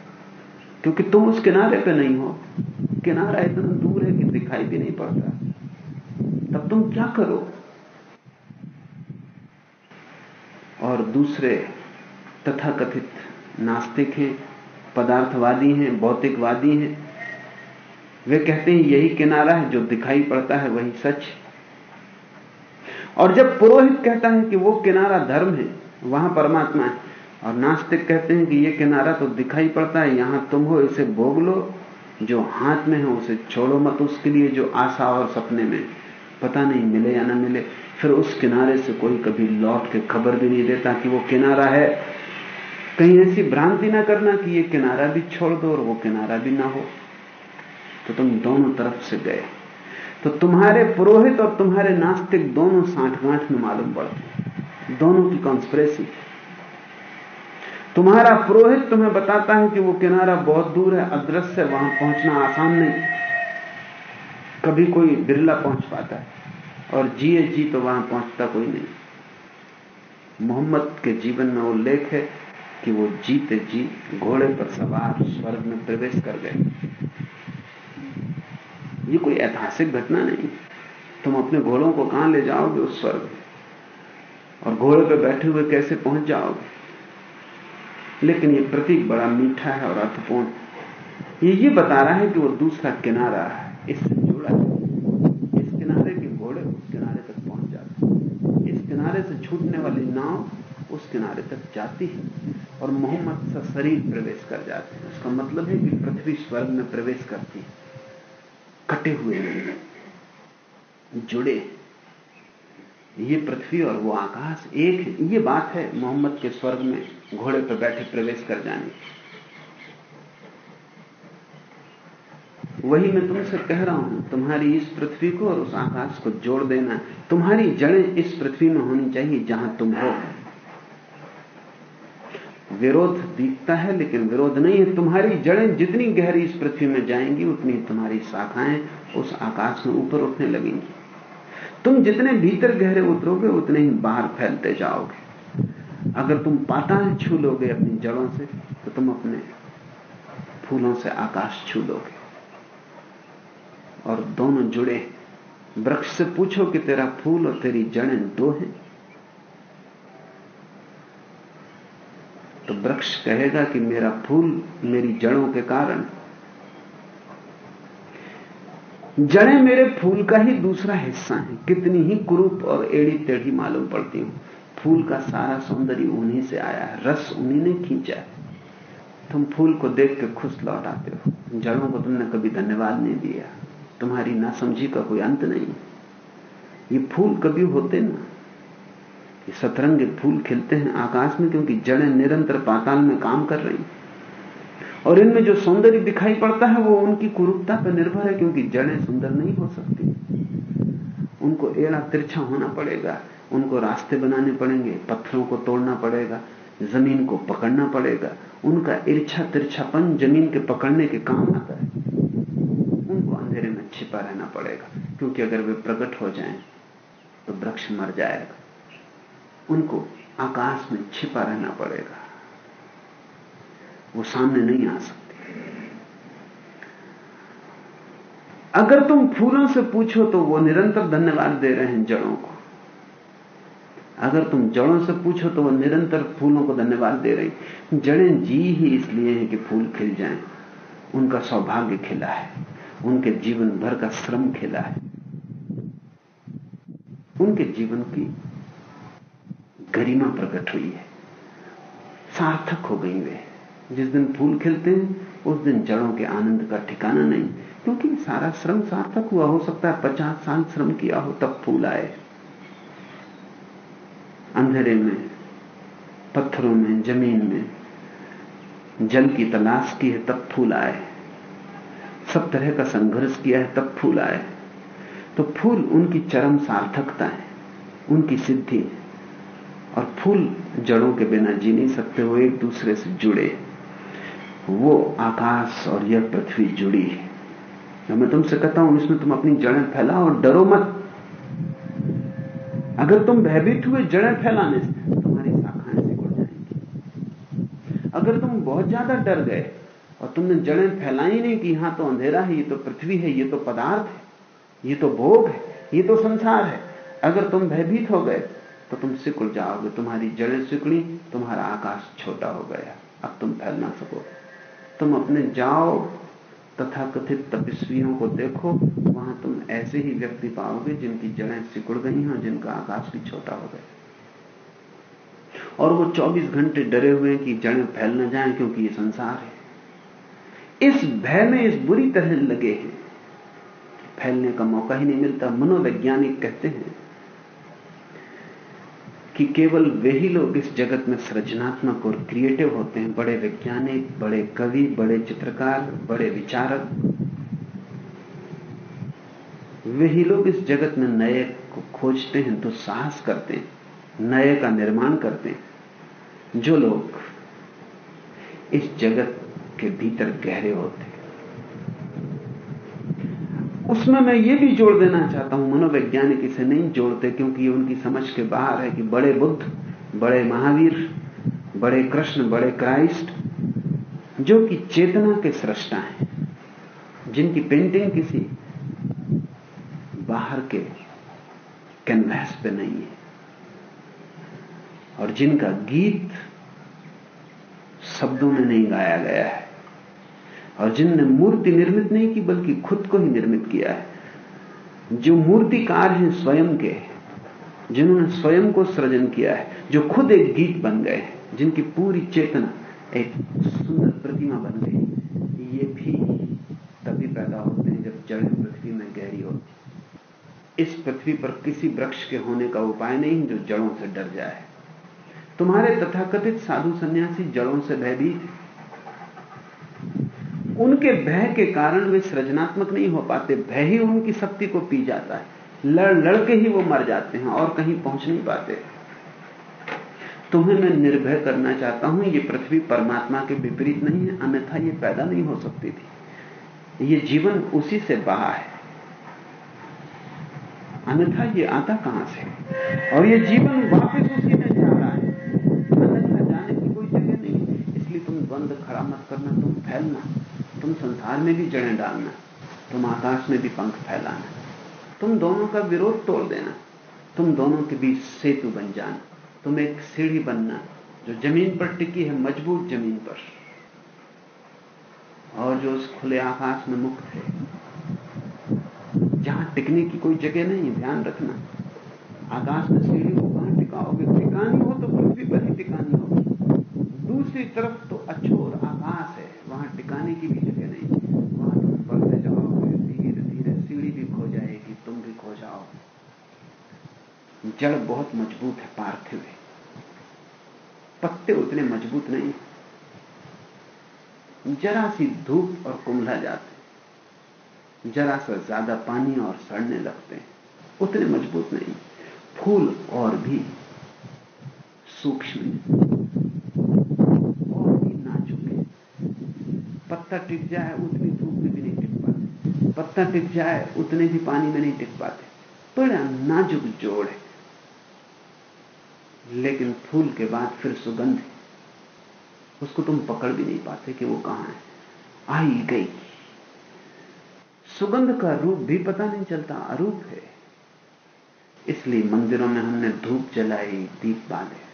क्योंकि तुम उस किनारे पे नहीं हो। किनारा इतना दूर है कि दिखाई भी नहीं पड़ता। तब तुम क्या करो? और दूसरे तथाकथित नास्तिक हैं, पदार्थवादी हैं, भौतिकवादी हैं वे कहते हैं, यही किनारा है जो दिखाई पड़ता है, वही सच और जब पुरोहित कहता है कि वो किनारा धर्म है, वहाँ परमात्मा है, और नास्तिक कहते हैं कि ये किनारा तो दिखाई पड़ता है, यहाँ तुम हो, इसे भोग लो, जो हाथ में है, उसे छोड़ो मत, उसके लिए जो आशा और सपने में पता नहीं मिले या ना मिले, फिर उस किनारे से कोई कभी लौट के खबर भी नहीं देता कि वो किनारा है। कहीं ऐसी भ्रांति ना करना कि ये किनारा भी छोड़ दो और वो किनारा भी ना हो। तो तुम दोनों तरफ़ से गए। तो तुम्हारे पुरोहित और तुम्हारे नास्तिक दोनों साठ गांठ में मालूम पड़ते दोनों की कॉन्स्परेसी तुम्हारा पुरोहित तुम्हें बताता है कि वो किनारा बहुत दूर है, अदृश्य वहाँ पहुँचना आसान नहीं कभी कोई बिरला पहुँच पाता है और जिए जी तो वहाँ पहुँचता कोई नहीं। मोहम्मद के जीवन में उल्लेख है कि वो जीते जी घोड़े पर सवार स्वर्ग में प्रवेश कर गए। ये कोई ऐतिहासिक घटना नहीं। तुम अपने घोड़ों को कहाँ ले जाओगे उस स्वर्ग और घोड़े पर बैठे हुए कैसे पहुँच जाओगे? लेकिन ये प्रतीक बड़ा मीठा है और अर्थपूर्ण। ये ये बता रहा है कि वो दूसरा किनारा है। इससे जुड़ा है। इस किनारे के घोड़े उस किनारे तक पहुँच जाते हैं। इस किनारे से छूटने वाली नाव उस किनारे तक जाती है और मोहम्मद सा शरीर प्रवेश कर जाते हैं। उसका मतलब है कि पृथ्वी स्वर्ग में प्रवेश करती है। कटे हुए नहीं जुड़े ये पृथ्वी और वो आकाश एक है। ये बात है मोहम्मद के स्वर्ग में घोड़े पर बैठे प्रवेश कर जाने वही मैं तुमसे कह रहा हूँ, तुम्हारी इस पृथ्वी को और उस आकाश को जोड़ देना। तुम्हारी जड़ें इस पृथ्वी में होनी चाहिए जहाँ तुम हो। विरोध दिखता है, लेकिन विरोध नहीं है। तुम्हारी जड़ें जितनी गहरी इस पृथ्वी में जाएँगी, उतनी तुम्हारी शाखाएँ उस आकाश में ऊपर उठने लगेंगी। तुम जितने भीतर गहरे उतरोगे, उतने ही बाहर फैलते जाओगे। अगर तुम पाताल छू लोगे अपनी जड़ों से तो तुम अपने फूलों से आकाश छू लोगे। और दोनों जुड़े, वृक्ष से पूछो कि तेरा फूल और तेरी जड़ें दो हैं तो वृक्ष कहेगा कि मेरा फूल मेरी जड़ों के कारण। जड़ें मेरे फूल का ही दूसरा हिस्सा है। कितनी ही कुरूप और एड़ी टेढ़ी मालूम पड़ती हूँ। फूल का सारा सौंदर्य उन्हीं से आया है। रस उन्हीं ने खींचा है। तुम फूल को देख के खुश लौट आते हो। जड़ों को तुमने कभी धन्यवाद नहीं दिया। तुम्हारी नासमझी का कोई अंत नहीं। ये फूल कभी होते ना। ये सतरंगे फूल खिलते हैं आकाश में क्योंकि जड़ें निरंतर पाताल में काम कर रही और इनमें जो सौंदर्य दिखाई पड़ता है, वो उनकी कुरूपता पर निर्भर है क्योंकि जड़ें सुंदर नहीं हो सकती। उनको एड़ा तिरछा होना पड़ेगा, उनको रास्ते बनाने पड़ेंगे, पत्थरों को तोड़ना पड़ेगा, ज़मीन को पकड़ना पड़ेगा। उनका इर्छा तिरछापन ज़मीन के पकड़ने के काम आता है। उनको अंधेरे में छिपा रहना पड़ेगा, क्योंकि अगर वे प्रकट हो जाएँ तो वृक्ष मर जाएगा। उनको आकाश में छिपा रहना पड़ेगा। वो सामने नहीं आ सकते। अगर तुम फूलों से पूछो तो वो निरंतर धन्यवाद दे रहे हैं जड़ों को। अगर तुम जड़ों से पूछो तो वो निरंतर फूलों को धन्यवाद दे रही जड़ें जी ही इसलिए हैं कि फूल खिल जाएँ। उनका सौभाग्य खिला है। उनके जीवन भर का श्रम खिला है। उनके जीवन की गरिमा प्रकट हुई है। सार्थक हो गई वे। जिस दिन फूल खिलते हैं, उस दिन जड़ों के आनंद का ठिकाना नहीं। क्योंकि सारा श्रम सार्थक हुआ, हो सकता है पचास साल श्रम किया हो, तब फूल आए। अंधेरे में, पत्थरों में, ज़मीन में, जल की तलाश की है, तब फूल आए। सब तरह का संघर्ष किया है, तब फूल आए। तो फूल उनकी चरम सार्थकता है, उनकी सिद्धि है। और फूल जड़ों के बिना जी नहीं सकते, वो एक दूसरे से जुड़े वो आकाश और यह पृथ्वी जुड़ी है। तो मैं तुमसे कहता हूँ, इसमें तुम अपनी जड़ें फैलाओ और डरो मत। अगर तुम भयभीत हुए जड़ें फैलाने से, तुम्हारी शाखाएँ सिकुड़ जाएँगी। अगर तुम बहुत ज़्यादा डर गए और तुमने जड़ें फैलाई नहीं कि यहाँ तो अंधेरा है, ये तो पृथ्वी है, ये तो पदार्थ है, ये तो भोग है, ये तो संसार है, अगर तुम भयभीत हो गए तो तुम सिकुड़ जाओगे, तुम्हारी जड़ें सिकुड़ी, तुम्हारा आकाश छोटा हो गया। अब तुम फैल ना सको। तुम अपने जाओ तथा कथित तपस्वियों को देखो, वहाँ तुम ऐसे ही व्यक्ति पाओगे जिनकी जड़ें सिकुड़ गई हैं, जिनका आकाश भी छोटा हो गया। और वो 24 घंटे डरे हुए कि जड़ें फैल न जाएँ, क्योंकि ये संसार है। इस भय में इस बुरी तरह लगे हैं। फैलने का मौका ही नहीं मिलता। मनोवैज्ञानिक कहते हैं कि केवल वे ही लोग इस जगत में सृजनात्मक और क्रिएटिव होते हैं, बड़े वैज्ञानिक, बड़े कवि, बड़े चित्रकार, बड़े विचारक। वे ही लोग इस जगत में नए को खोजते हैं तो साहस करते हैं, नए का निर्माण करते हैं। जो लोग इस जगत के भीतर गहरे होते हैं। उसमें मैं ये भी जोड़ देना चाहता हूँ, मनोवैज्ञानिक इसे नहीं जोड़ते क्योंकि ये उनकी समझ के बाहर है कि बड़े बुद्ध, बड़े महावीर, बड़े कृष्ण, बड़े क्राइस्ट, जो कि चेतना के सृष्टा हैं, जिनकी पेंटिंग किसी बाहर के कैनवास पे नहीं है। और जिनका गीत शब्दों में नहीं गाया गया है। और जिनने मूर्ति निर्मित नहीं की, बल्कि खुद को ही निर्मित किया है। जो मूर्तिकार हैं, स्वयं के जिन्होंने स्वयं को सृजन किया है, जो खुद एक गीत बन गए जिनकी पूरी चेतना एक सुंदर प्रतिमा बन गई ये भी तभी पैदा होते हैं जब जड़ पृथ्वी में गहरी होती इस पृथ्वी पर किसी वृक्ष के होने का उपाय नहीं, जो जड़ों से डर जाए। तुम्हारे तथाकथित साधु सन्यासी जड़ों से भयभीत है। उनके भय के कारण वे सृजनात्मक नहीं हो पाते। भय ही उनकी शक्ति को पी जाता है। लड़ लड़के ही वो मर जाते हैं और कहीं पहुँच नहीं पाते। तुम्हें मैं निर्भय करना चाहता हूँ, ये पृथ्वी परमात्मा के विपरीत नहीं है, अन्यथा ये पैदा नहीं हो सकती थी। ये जीवन उसी से बहा है। अन्यथा ये आता कहाँ से? और ये जीवन वापस उसी में जा रहा है। अन्यथा जाने की कोई जगह नहीं इसलिए तुम द्वंद खड़ा मत करना, तुम फैलना। तुम संसार में भी जड़ें डालना, तुम आकाश में भी पंख फैलाना, तुम दोनों का विरोध तोड़ देना, तुम दोनों के बीच सेतु बन जाना, तुम एक सीढ़ी बनना, जो ज़मीन पर टिकी है, मज़बूत ज़मीन पर। और जो उस खुले आकाश में मुक्त है, जहाँ टिकने की कोई जगह नहीं ध्यान रखना। आकाश में सीढ़ी को कहाँ टिकाओगे? टिकानी हो तो पृथ्वी पर ही टिकानी होगी दूसरी तरफ़ तो अछोर आकाश है। वहाँ टिकाने की भी जगह नहीं वहाँ तुम बढ़ते जाओगे धीरे धीरे सीढ़ी भी खो जाएगी, तुम भी खो जाओ। जड़ बहुत मज़बूत है, पार्थिव पत्ते उतने मज़बूत नहीं जरा सी धूप और कुंभला जाते जरा सा ज़्यादा पानी और सड़ने लगते हैं। उतने मज़बूत नहीं फूल और भी सूक्ष्म और भी नाजुक है पत्ता टिक जाए, उतनी धूप में भी नहीं टिक पाते। पत्ता टिक जाए, उतने भी पानी में नहीं टिक पाते। बड़ा नाजुक जोड़ है। लेकिन फूल के बाद फिर सुगंध है। उसको तुम पकड़ भी नहीं पाते कि वो कहाँ है। आई गई। सुगंध का रूप भी पता नहीं चलता, अरूप है। इसलिए मंदिरों में हमने धूप जलाई, दीप बांधे।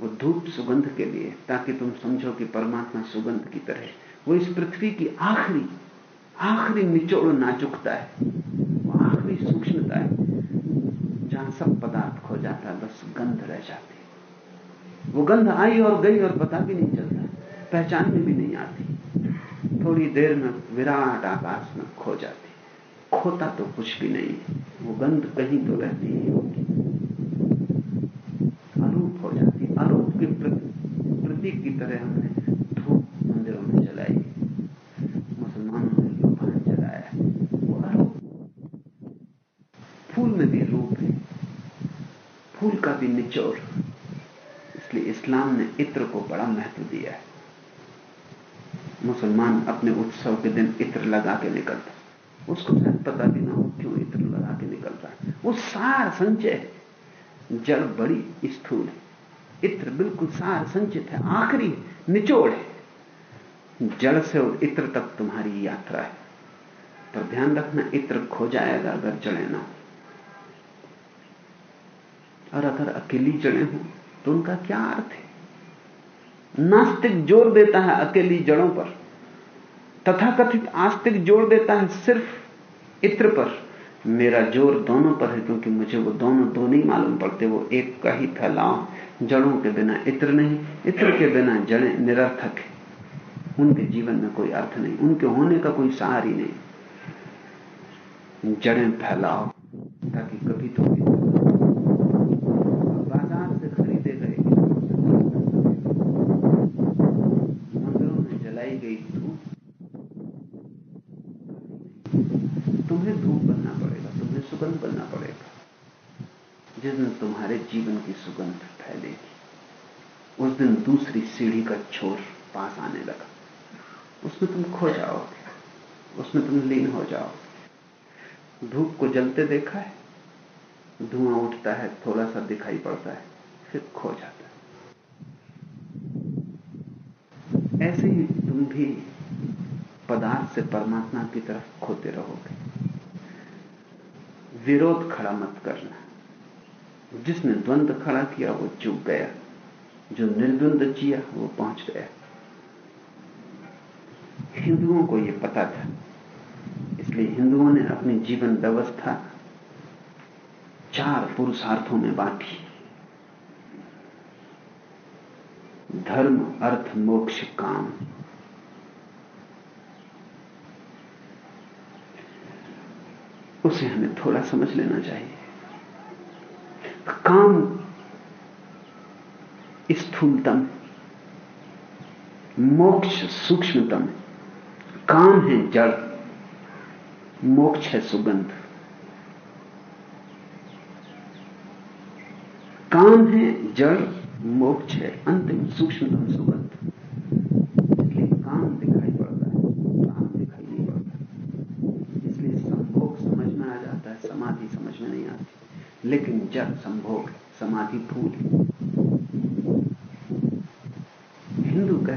वो धूप सुगंध के लिए, ताकि तुम समझो कि परमात्मा सुगंध की तरह वो इस पृथ्वी की आखिरी आखिरी निचोड़ नाजुकता है। वो आखिरी सूक्ष्मता है। जहाँ सब पदार्थ खो जाता है, बस गंध रह जाती वो गंध आई और गई और पता भी नहीं चलता। पहचान में भी नहीं आती। थोड़ी देर में विराट आकाश में खो जाती। खोता तो कुछ भी नहीं वो गंध कहीं तो रहती ही होगी अरूप हो जाती अरूप के प्रतीक की तरह हमने धूप मंदिरों में जलाई। मुसलमानों ने लोभान जलाया। वो फूल में भी रूप है। फूल का भी निचोड़। इसलिए इस्लाम ने इत्र को बड़ा महत्व दिया है। मुसलमान अपने उत्सव के दिन इत्र लगा के निकलता उसको शायद पता भी ना हो क्यों इत्र लगा के निकलता है। वो सार संचय जड़ बड़ी स्थूल है। इत्र बिल्कुल सार संचित है, आखिरी निचोड़ है। जड़ से और इत्र तक तुम्हारी यात्रा है। पर ध्यान रखना, इत्र खो जाएगा अगर जड़े ना और अगर अकेली जड़े हो तो उनका क्या अर्थ है? नास्तिक ज़ोर देता है अकेली जड़ों पर। तथाकथित आस्तिक ज़ोर देता है सिर्फ़ इत्र पर। मेरा ज़ोर दोनों पर है, क्योंकि मुझे वो दोनों दो नहीं मालूम पड़ते, वो एक का ही फैलाव जड़ों के बिना इत्र नहीं, इत्र के बिना जड़ें निरर्थक है। उनके जीवन में कोई अर्थ नहीं, उनके होने का कोई सहार ही नहीं। जड़ें फैलाओ, ताकि कभी तो बाज़ार से खरीदे गए मंदिरों में जलाई गई धूप। तुम्हें धूप बनना पड़ेगा, तुम्हें सुगंध बनना पड़ेगा। जिस दिन तुम्हारे जीवन की सुगंध दिन दूसरी सीढ़ी का छोर पास आने लगा। उसमें तुम खो जाओगे, उसमें तुम लीन हो जाओगे। धूप को जलते देखा है, धुआँ उठता है, थोड़ा सा दिखाई पड़ता है, फिर खो जाता है। ऐसे ही तुम भी पदार्थ से परमात्मा की तरफ़ खोते रहोगे। विरोध खड़ा मत करना। जिसने द्वंद्व खड़ा किया, वो चूक गया। जो निर्द्वंद जिया वो पहुँच गया। हिंदुओं को यह पता था। इसलिए हिंदुओं ने अपनी जीवन व्यवस्था चार पुरुषार्थों में बांटी। धर्म, अर्थ, मोक्ष, काम। उसे हमें थोड़ा समझ लेना चाहिए। काम स्थूलतम। मोक्ष सूक्ष्मतम। काम है जड़। मोक्ष है सुगंध। काम है जड़, मोक्ष है अंतिम सूक्ष्मतम सुगंध। इसलिए काम दिखाई पड़ता है काम दिखाई नहीं पड़ता इसलिए संभोग समझ में आ जाता है समाधि समझ में नहीं आती लेकिन जड़ संभोग समाधि फूल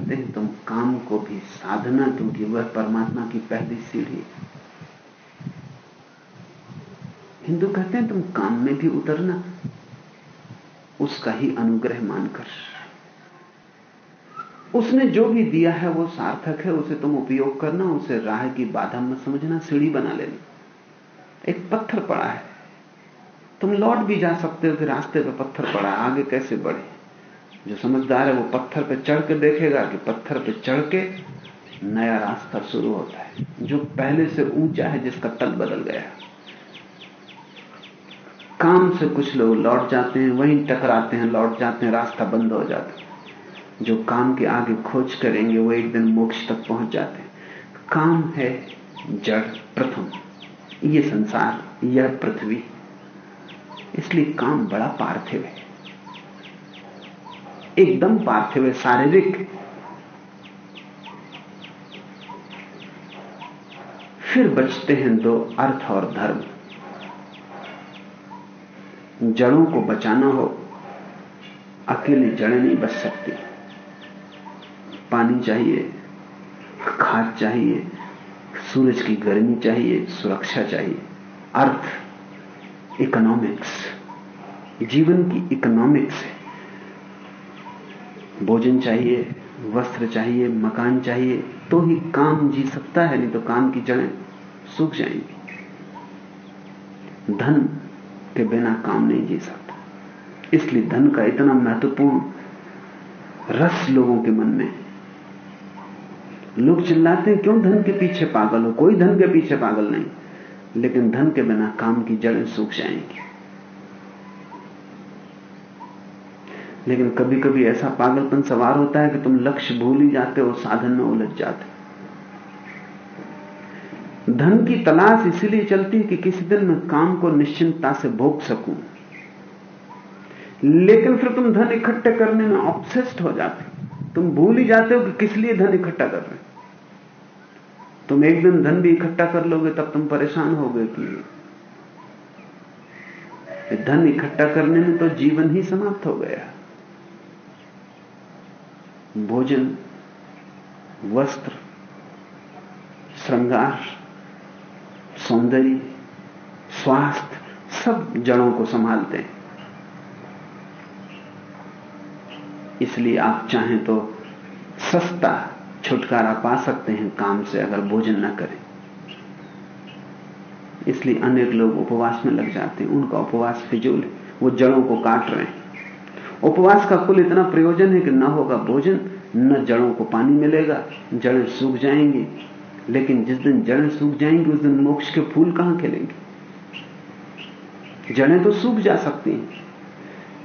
कहते हैं, तुम काम को भी, साधना क्योंकि वह परमात्मा की पहली सीढ़ी हिंदू कहते हैं, तुम काम में भी उतरना, उसका ही अनुग्रह मानकर। उसने जो भी दिया है, वो सार्थक है, उसे तुम उपयोग करना, उसे राह की बाधा मत समझना, सीढ़ी बना लेना। एक पत्थर पड़ा है। तुम लौट भी जा सकते हो कि रास्ते पर पत्थर पड़ा, आगे कैसे बढ़े? जो समझदार है वो पत्थर पे चढ़ के देखेगा कि पत्थर पे चढ़ के नया रास्ता शुरू होता है, जो पहले से ऊँचा है, जिसका तल बदल गया काम से कुछ लोग लौट जाते हैं, वहीं टकराते हैं, लौट जाते हैं, रास्ता बंद हो जाता है। जो काम के आगे खोज करेंगे, वो एक दिन मोक्ष तक पहुँच जाते हैं। काम है जड़ प्रथम। ये संसार, यह पृथ्वी। इसलिए काम बड़ा पार्थिव है। एकदम पार्थिव है, शारीरिक। फिर बचते हैं दो अर्थ और धर्म। जड़ों को बचाना हो, अकेली जड़ें नहीं बच सकती। पानी चाहिए, खाद चाहिए, सूरज की गर्मी चाहिए, सुरक्षा चाहिए। अर्थ इकोनॉमिक्स जीवन की इकोनॉमिक्स है। भोजन चाहिए, वस्त्र चाहिए, मकान चाहिए तो ही काम जी सकता है, नहीं तो काम की जड़ें सूख जाएँगी। धन के बिना काम नहीं जी सकता। इसलिए धन का इतना महत्वपूर्ण रस लोगों के मन में लोग चिल्लाते हैं, क्यों धन के पीछे पागल हो? कोई धन के पीछे पागल नहीं, लेकिन धन के बिना काम की जड़ें सूख जाएँगी। लेकिन कभी कभी ऐसा पागलपन सवार होता है कि तुम लक्ष्य भूल ही जाते हो साधन में उलझ जाते धन की तलाश इसलिए चलती है कि किसी दिन मैं काम को निश्चिंतता से भोग सकूँ। लेकिन फिर तुम धन इकट्ठे करने में ऑब्सेस्ड हो जाते तुम भूल ही जाते हो कि किस लिए धन इकट्ठा कर रहे तुम एक दिन धन भी इकट्ठा कर लोगे, तब तुम परेशान हो गए कि धन इकट्ठा करने में तो जीवन ही समाप्त हो गया। भोजन, वस्त्र, श्रृंगार, सौंदर्य, स्वास्थ्य, सब जड़ों को संभालते हैं। इसलिए आप चाहें तो सस्ता छुटकारा पा सकते हैं काम से अगर भोजन ना करें। इसलिए अनेक लोग उपवास में लग जाते हैं, उनका उपवास फिजूल है, वो जड़ों को काट रहे हैं। उपवास का कुल इतना प्रयोजन है कि न होगा भोजन, न जड़ों को पानी मिलेगा, जड़ें सूख जाएँगी। लेकिन जिस दिन जड़ें सूख जाएँगी, उस दिन मोक्ष के फूल कहाँ खिलेंगे? जड़ें तो सूख जा सकती हैं।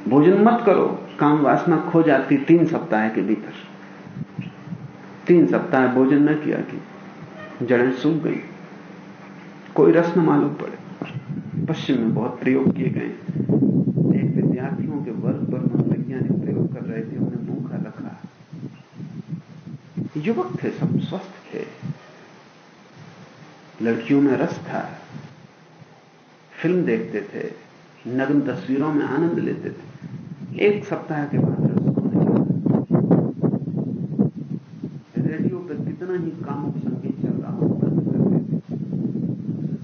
भोजन मत करो, काम वासना खो जाती तीन सप्ताह के भीतर। तीन सप्ताह भोजन न किया कि जड़ें सूख गई। कोई रस न मालूम पड़े। पश्चिम में बहुत प्रयोग किए गए एक विद्यार्थियों के वर्ग पर मनोवैज्ञानिक प्रयोग कर रहे थे उन्हें भूखा रखा युवक थे, सब स्वस्थ थे। लड़कियों में रस था। फ़िल्म देखते थे, नग्न तस्वीरों में आनंद लेते थे। एक सप्ताह के बाद रस रेडियो पर कितना ही कामुक संगीत चल रहा हो बंद कर देते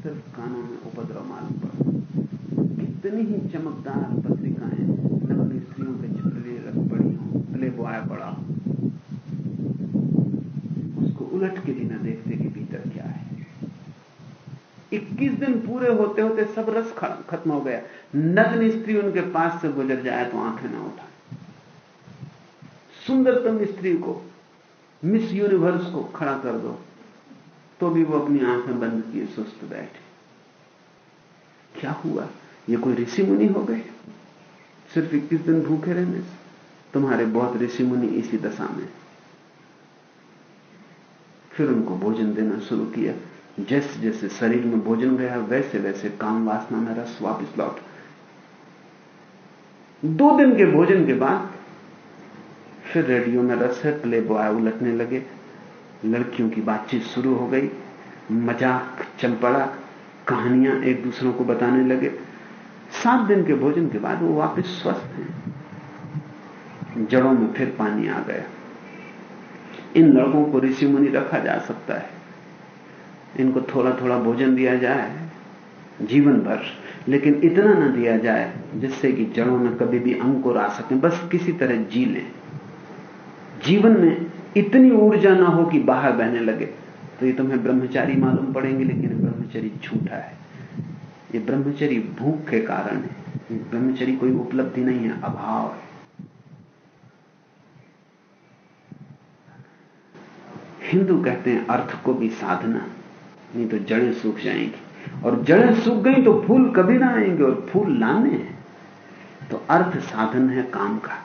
सिर्फ़ कानों में उपद्रव मालूम पड़ा कितनी ही चमकदार पत्रिकाएँ नग्न स्त्रियों के चित्र लिए रख पड़ी हो प्ले बॉय पड़ा हो उसको उलट के भी न देखते कि भीतर क्या है 21 दिन पूरे होते सब रस खत्म हो गया। नग्न स्त्री उनके पास से गुजर जाए तो आँखें ना उठाए। सुंदरतम स्त्री को, मिस यूनिवर्स को खड़ा कर दो तो भी वो अपनी आँखें बंद किए सुस्त बैठे। क्या हुआ? ये कोई ऋषि मुनि हो गए? सिर्फ़ 21 दिन भूखे रहने से। तुम्हारे बहुत ऋषि मुनि इसी दशा में। फिर उनको भोजन देना शुरू किया। जैसे जैसे शरीर में भोजन गया, वैसे वैसे काम वासना में रस वापिस लौट। दो दिन के भोजन के बाद फिर रेडियो में रस है प्ले बॉय उलटने लगे। लड़कियों की बातचीत शुरू हो गई। मज़ाक चल पड़ा कहानियाँ एक दूसरों को बताने लगे। सात दिन के भोजन के बाद वो वापस स्वस्थ हैं। जड़ों में फिर पानी आ गया। इन लड़कों को ऋषि मुनि रखा जा सकता है। इनको थोड़ा थोड़ा भोजन दिया जाए, जीवन भर। लेकिन इतना ना दिया जाए, जिससे कि जड़ों में कभी भी अंकुर आ सके। बस किसी तरह जी लें। जीवन में इतनी ऊर्जा ना हो कि बाहर बहने लगे। तो ये तुम्हें ब्रह्मचारी मालूम पड़ेंगे, लेकिन ब्रह्मचरी झूठा है। ये ब्रह्मचरी भूख के कारण है। ब्रह्मचरी कोई उपलब्धि नहीं है, अभाव है। हिंदू कहते हैं, अर्थ को भी साधना। नहीं तो जड़ें सूख जाएँगी। और जड़ें सूख गई तो फूल कभी ना आएँगे और फूल लाने हैं। तो अर्थ साधन है काम का।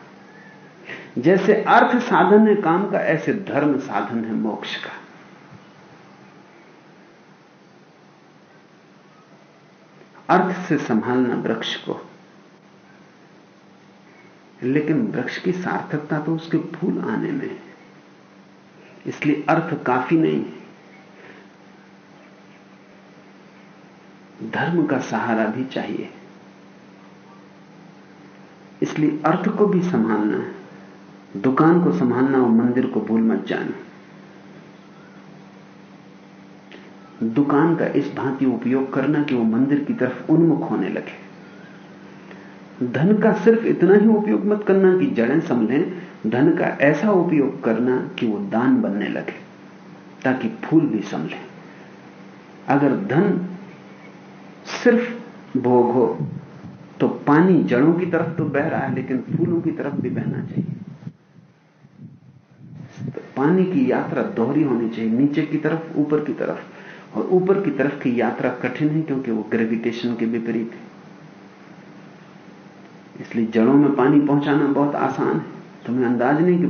जैसे अर्थ साधन है काम का, ऐसे धर्म साधन है मोक्ष का। अर्थ से संभालना वृक्ष को। लेकिन वृक्ष की सार्थकता तो उसके फूल आने में है। इसलिए अर्थ काफ़ी नहीं है। धर्म का सहारा भी चाहिए। इसलिए अर्थ को भी संभालना है, दुकान को संभालना और मंदिर को भूल मत जाना। दुकान का इस भांति उपयोग करना कि वो मंदिर की तरफ़ उन्मुख होने लगे। धन का सिर्फ़ इतना ही उपयोग मत करना कि जड़ें संभलें, धन का ऐसा उपयोग करना कि वो दान बनने लगे, ताकि फूल भी संभले। अगर धन सिर्फ़ भोग हो तो पानी जड़ों की तरफ़ तो बह रहा है, लेकिन फूलों की तरफ़ भी बहना चाहिए। तो पानी की यात्रा दोहरी होनी चाहिए, नीचे की तरफ़, ऊपर की तरफ़। और ऊपर की तरफ़ की यात्रा कठिन है, क्योंकि वो ग्रेविटेशन के विपरीत है। इसलिए जड़ों में पानी पहुंचाना बहुत आसान है। तुम्हें अंदाज नहीं कि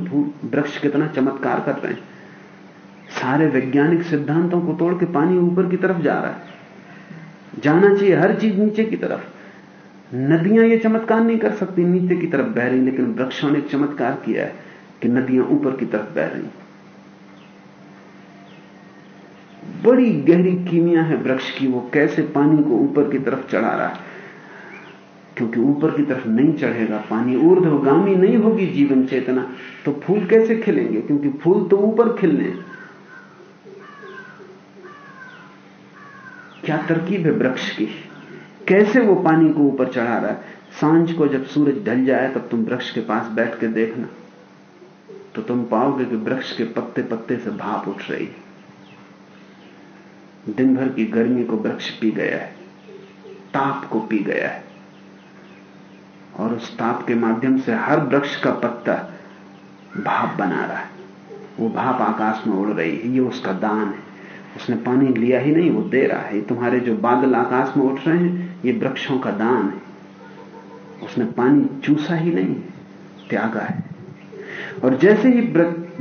वृक्ष कितना चमत्कार कर रहे हैं। सारे वैज्ञानिक सिद्धांतों को तोड़ के पानी ऊपर की तरफ़ जा रहा है। जाना चाहिए हर चीज़ नीचे की तरफ़। नदियाँ ये चमत्कार नहीं कर सकती, नीचे की तरफ़ बह रही, लेकिन वृक्षों ने चमत्कार किया है कि नदियाँ ऊपर की तरफ़ बह रही। बड़ी गहरी कीमिया है वृक्ष की, वो कैसे पानी को ऊपर की तरफ़ चढ़ा रहा है? क्योंकि ऊपर की तरफ़ नहीं चढ़ेगा, पानी ऊर्ध्वगामी नहीं होगी जीवन चेतना तो फूल कैसे खिलेंगे? क्योंकि फूल तो ऊपर खिलने क्या तरकीब है वृक्ष की? कैसे वो पानी को ऊपर चढ़ा रहा है? साँझ को जब सूरज ढल जाए, तब तुम वृक्ष के पास बैठ के देखना। तो तुम पाओगे कि वृक्ष के पत्ते पत्ते से भाप उठ रही है। दिन भर की गर्मी को वृक्ष पी गया है। ताप को पी गया है। और उस ताप के माध्यम से हर वृक्ष का पत्ता भाप बना रहा है। वो भाप आकाश में उड़ रही है। ये उसका दान है। उसने पानी लिया ही नहीं, वो दे रहा है। तुम्हारे जो बादल आकाश में उठ रहे हैं, ये वृक्षों का दान है। उसने पानी चूसा ही नहीं, त्यागा है। और जैसे ही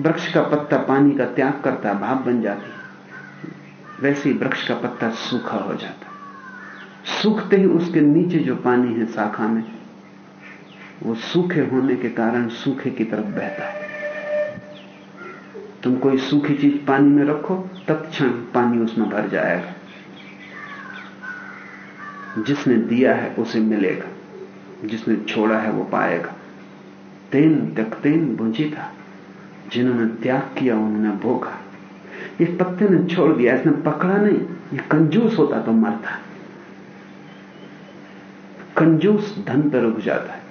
वृक्ष का पत्ता पानी का त्याग करता, भाप बन जाती, वैसे ही वृक्ष का पत्ता सूखा हो जाता। सूखते ही उसके नीचे जो पानी है शाखा में, वो सूखे होने के कारण सूखे की तरफ़ बहता है। तुम कोई सूखी चीज़ पानी में रखो तत्क्षण पानी उसमें भर जाएगा। जिसने दिया है उसे मिलेगा, जिसने छोड़ा है वो पाएगा। तेन त्यक्तेन बुझी था, जिन्होंने त्याग किया उन्होंने भोगा। इस पत्ते ने छोड़ दिया, इसने पकड़ा नहीं, ये कंजूस होता तो मरता। कंजूस धन पर रुक जाता है,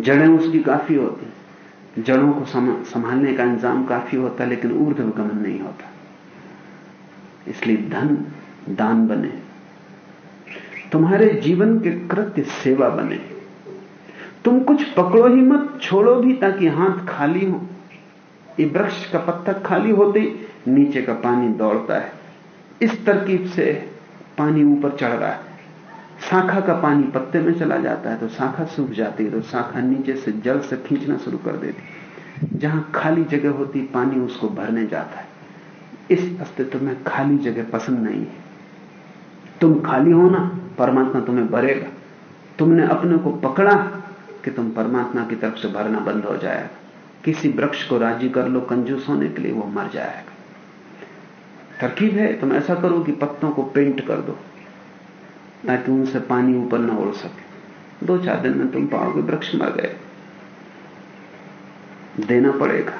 जड़ें उसकी काफ़ी होती। जड़ों को संभालने का इंतज़ाम काफ़ी होता है, लेकिन ऊर्ध्वगमन नहीं होता। इसलिए धन, दान बने। तुम्हारे जीवन के कृत्य सेवा बने। तुम कुछ पकड़ो ही मत, छोड़ो भी ताकि हाथ खाली हो। ये वृक्ष का पत्ता खाली होते नीचे का पानी दौड़ता है। इस तरकीब से पानी ऊपर चढ़ रहा है। शाखा का पानी पत्ते में चला जाता है तो शाखा सूख जाती है तो शाखा नीचे से जल से खींचना शुरू कर देती जहाँ खाली जगह होती, पानी उसको भरने जाता है। इस अस्तित्व में खाली जगह पसंद नहीं है। तुम खाली हो ना, परमात्मा तुम्हें भरेगा। तुमने अपने को पकड़ा कि तुम परमात्मा की तरफ़ से भरना बंद हो जाएगा। किसी वृक्ष को राज़ी कर लो, कंजूस होने के लिए वो मर जाएगा। तरकीब है, तुम ऐसा करो कि पत्तों को पेंट कर दो। ताकि उनसे पानी ऊपर न उड़ सके। दो चार दिन में तुम पाओगे वृक्ष मर गए। देना पड़ेगा।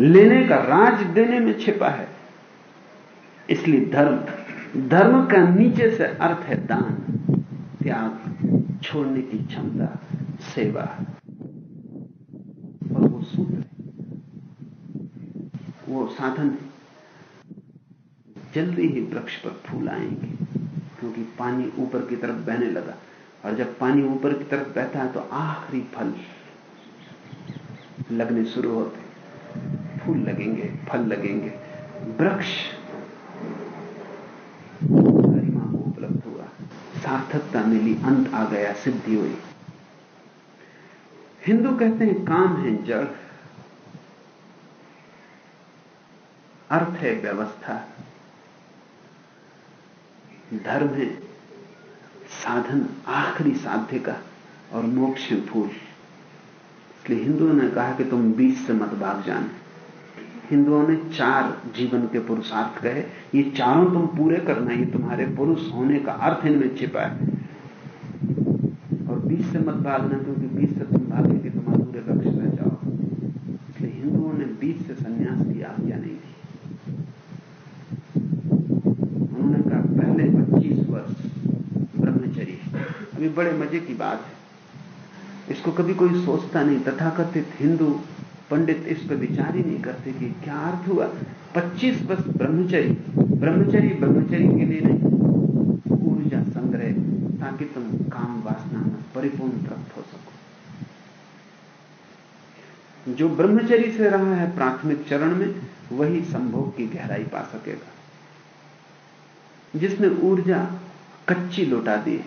लेने का राज देने में छिपा है। इसलिए धर्म धर्म का नीचे से अर्थ है दान, त्याग, छोड़ने की क्षमता, सेवा। और वो सूत्र वो साधन है। जल्दी ही वृक्ष पर फूल आएँगे। क्योंकि पानी ऊपर की तरफ़ बहने लगा। और जब पानी ऊपर की तरफ़ बहता है तो आखिरी फल लगने शुरू होते फूल लगेंगे, फल लगेंगे। वृक्ष गरिमा को उपलब्ध हुआ। सार्थकता मिली, अंत आ गया, सिद्धि हुई। हिंदू कहते हैं, काम है जड़, अर्थ है व्यवस्था। धर्म है, साधन आखिरी साध्य का और मोक्ष है फूल इसलिए हिंदुओं ने कहा कि तुम बीच से मत भाग जाने। हिंदुओं ने चार जीवन के पुरुषार्थ कहे। ये चारों तुम पूरे करना ये तुम्हारे पुरुष होने का अर्थ इनमें छिपा है। और बीच से मत भागना, क्योंकि बीच से तुम भागेंगे तुम अधूरे वृक्ष रह जाओ इसलिए हिंदुओं ने बीच से संन्यास की आज्ञा नहीं दी उन्होंने कहा पहले 25 वर्ष ब्रह्मचर्य अभी बड़े मज़े की बात है। इसको कभी कोई सोचता नहीं। तथाकथित हिंदू पंडित इस पर विचार ही नहीं करते कि क्या अर्थ हुआ। 25 वर्ष ब्रह्मचरी। ब्रह्मचरी ब्रह्मचरी के लिए नहीं। ऊर्जा संग्रह, ताकि तुम काम वासना में परिपूर्ण तृप्त हो सको। जो ब्रह्मचरी से रहा है प्राथमिक चरण में, वही संभोग की गहराई पा सकेगा। जिसने ऊर्जा कच्ची लौटा दी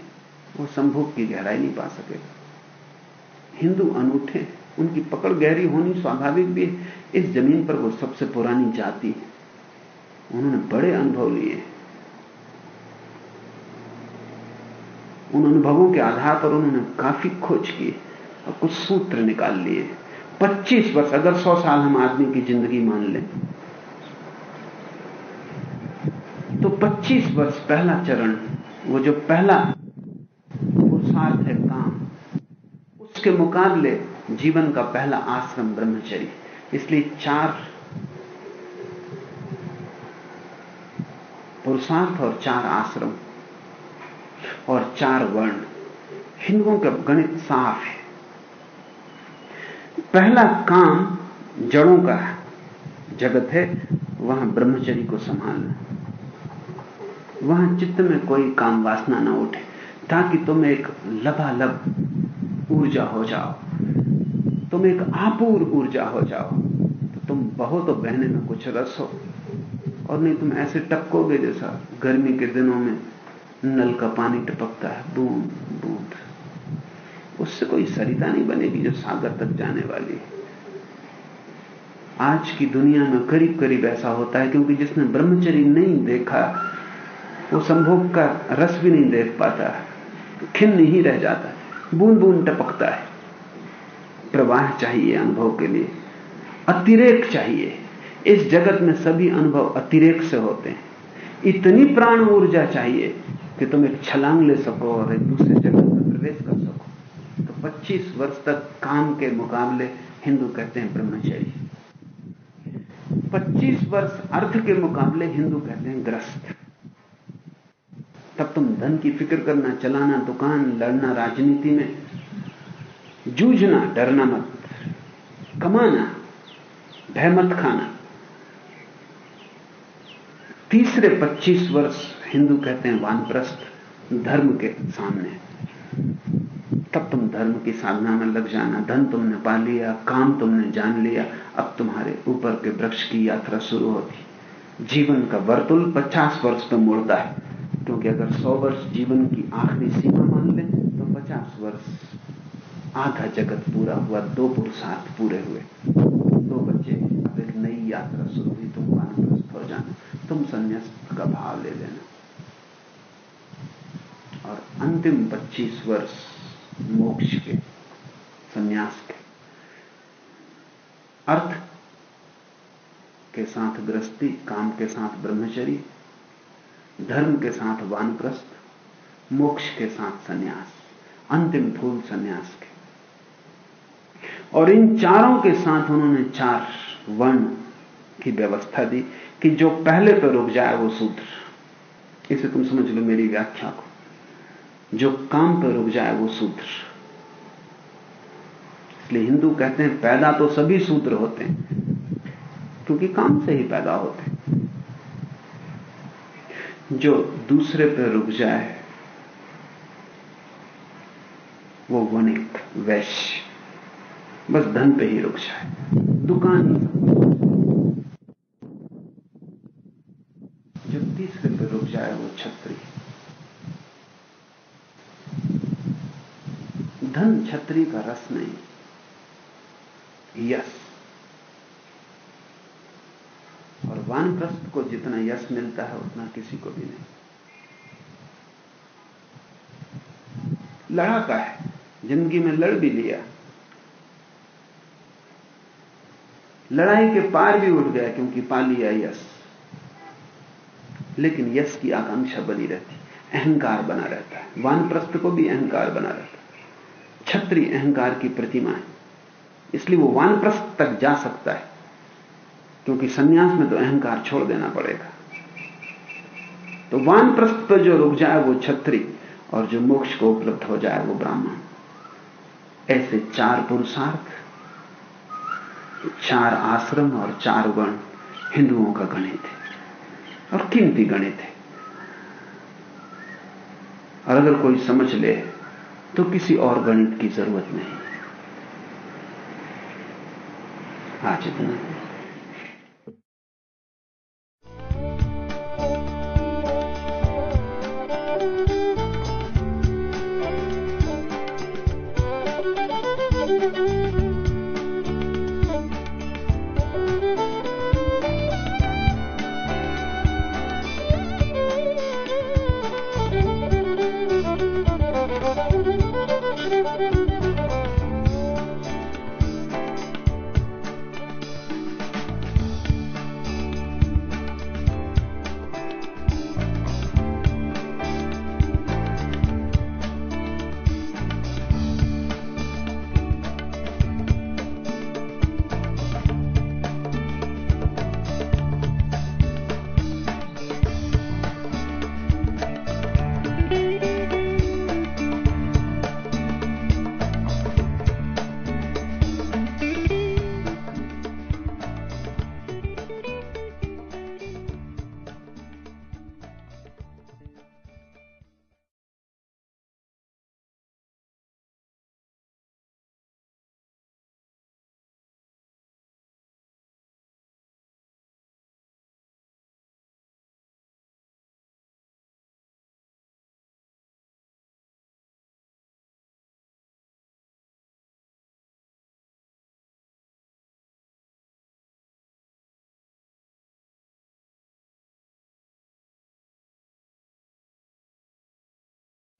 वो संभोग की गहराई नहीं पा सकेगा। हिंदू अनूठे, उनकी पकड़ गहरी होनी स्वाभाविक भी है। इस ज़मीन पर वो सबसे पुरानी जाति है। उन्होंने बड़े अनुभव लिए उन अनुभवों के आधार पर उन्होंने काफ़ी खोज की और कुछ सूत्र निकाल लिए 25 वर्ष, अगर 100 साल हम आदमी की ज़िंदगी मान लें तो 25 वर्ष पहला चरण, वो जो पहला पुरुषार्थ है काम। उसके मुकाबले जीवन का पहला आश्रम ब्रह्मचर्य। इसलिए चार पुरुषार्थ और चार आश्रम और चार वर्ण। हिंदुओं का गणित साफ़ है। पहला काम जड़ों का जगत है, वहाँ ब्रह्मचर्य को संभालना। वहाँ चित्त में कोई काम वासना ना उठे। ताकि तुम एक लबालब ऊर्जा हो जाओ। तुम एक आपूर ऊर्जा हो जाओ। तो तुम बहो तो बहने में कुछ रस हो। और नहीं तुम ऐसे टपकोगे जैसा गर्मी के दिनों में नल का पानी टपकता है। बूंद बूंद। उससे कोई सरिता नहीं बनेगी जो सागर तक जाने वाली है। आज की दुनिया में करीब करीब ऐसा होता है क्योंकि जिसने ब्रह्मचर्य नहीं देखा, वो संभोग का रस भी नहीं देख पाता। खिन्न ही रह जाता है। बूंद बूंद टपकता है। प्रवाह चाहिए अनुभव के लिए। अतिरेक चाहिए। इस जगत में सभी अनुभव अतिरेक से होते हैं। इतनी प्राण ऊर्जा चाहिए कि तुम एक छलांग ले सको और एक दूसरे जगत में प्रवेश कर सको। तो 25 वर्ष तक काम के मुकाबले हिंदू कहते हैं ब्रह्मचर्य। 25 वर्ष अर्थ के मुकाबले हिंदू कहते हैं ग्रस्त। तब तुम धन की फ़िक्र करना, चलाना, दुकान, लड़ना, राजनीति में। जूझना, डरना मत। कमाना, भय मत खाना। तीसरे 25 वर्ष हिंदू कहते हैं वानप्रस्थ, धर्म के सामने। तब तुम धर्म की साधना में लग जाना। धन तुमने पा लिया, काम तुमने जान लिया। अब तुम्हारे ऊपर के वृक्ष की यात्रा शुरू होती। जीवन का वर्तुल 50 वर्ष पे मुड़ता है। क्योंकि अगर 100 वर्ष जीवन की आखिरी सीमा मान ले तो 50 वर्ष आधा जगत पूरा हुआ, दो पुरुषार्थ पूरे हुए। दो बच्चे, अब एक नई यात्रा शुरू हुई, तुम वानप्रस्थ हो जाना, तुम संन्यास का भाव ले लेना। और अंतिम 25 वर्ष मोक्ष के, संन्यास के। अर्थ के साथ ग्रस्ती काम के साथ ब्रह्मचरी धर्म के साथ वानप्रस्थ, मोक्ष के साथ संन्यास, अंतिम फूल संन्यास के। और इन चारों के साथ उन्होंने चार वर्ण की व्यवस्था दी कि जो पहले पर रुक जाए वो सूत्र इसे तुम समझ लो मेरी व्याख्या को। जो काम पर रुक जाए वो सूत्र इसलिए हिंदू कहते हैं, पैदा तो सभी सूत्र होते हैं, क्योंकि काम से ही पैदा होते हैं। जो दूसरे पर रुक जाए, वो वणिक वैश्य, बस धन पे ही रुक जाए। दुकान। जो तीसरे पे रुक जाए वो छत्री। धन छत्री का रस नहीं। यश और वानप्रस्थ को जितना यश मिलता है, उतना किसी को भी नहीं। लड़ाका है, ज़िंदगी में लड़ भी लिया। लड़ाई के पार भी उठ गया क्योंकि पा लिया यश। लेकिन यश की आकांक्षा बनी रहती, अहंकार बना रहता है। वानप्रस्थ को भी अहंकार बना रहता है। छत्री अहंकार की प्रतिमा है। इसलिए वो वानप्रस्थ तक जा सकता है। क्योंकि सन्यास में तो अहंकार छोड़ देना पड़ेगा। तो वानप्रस्थ पर जो रुक जाए वो छत्री और जो मोक्ष को उपलब्ध हो जाए वो ब्राह्मण। ऐसे चार पुरुषार्थ, चार आश्रम और चार वर्ण हिंदुओं का गणित है और कीमती गणित है। और अगर कोई समझ ले तो किसी और गणित की ज़रूरत नहीं। आज इतना।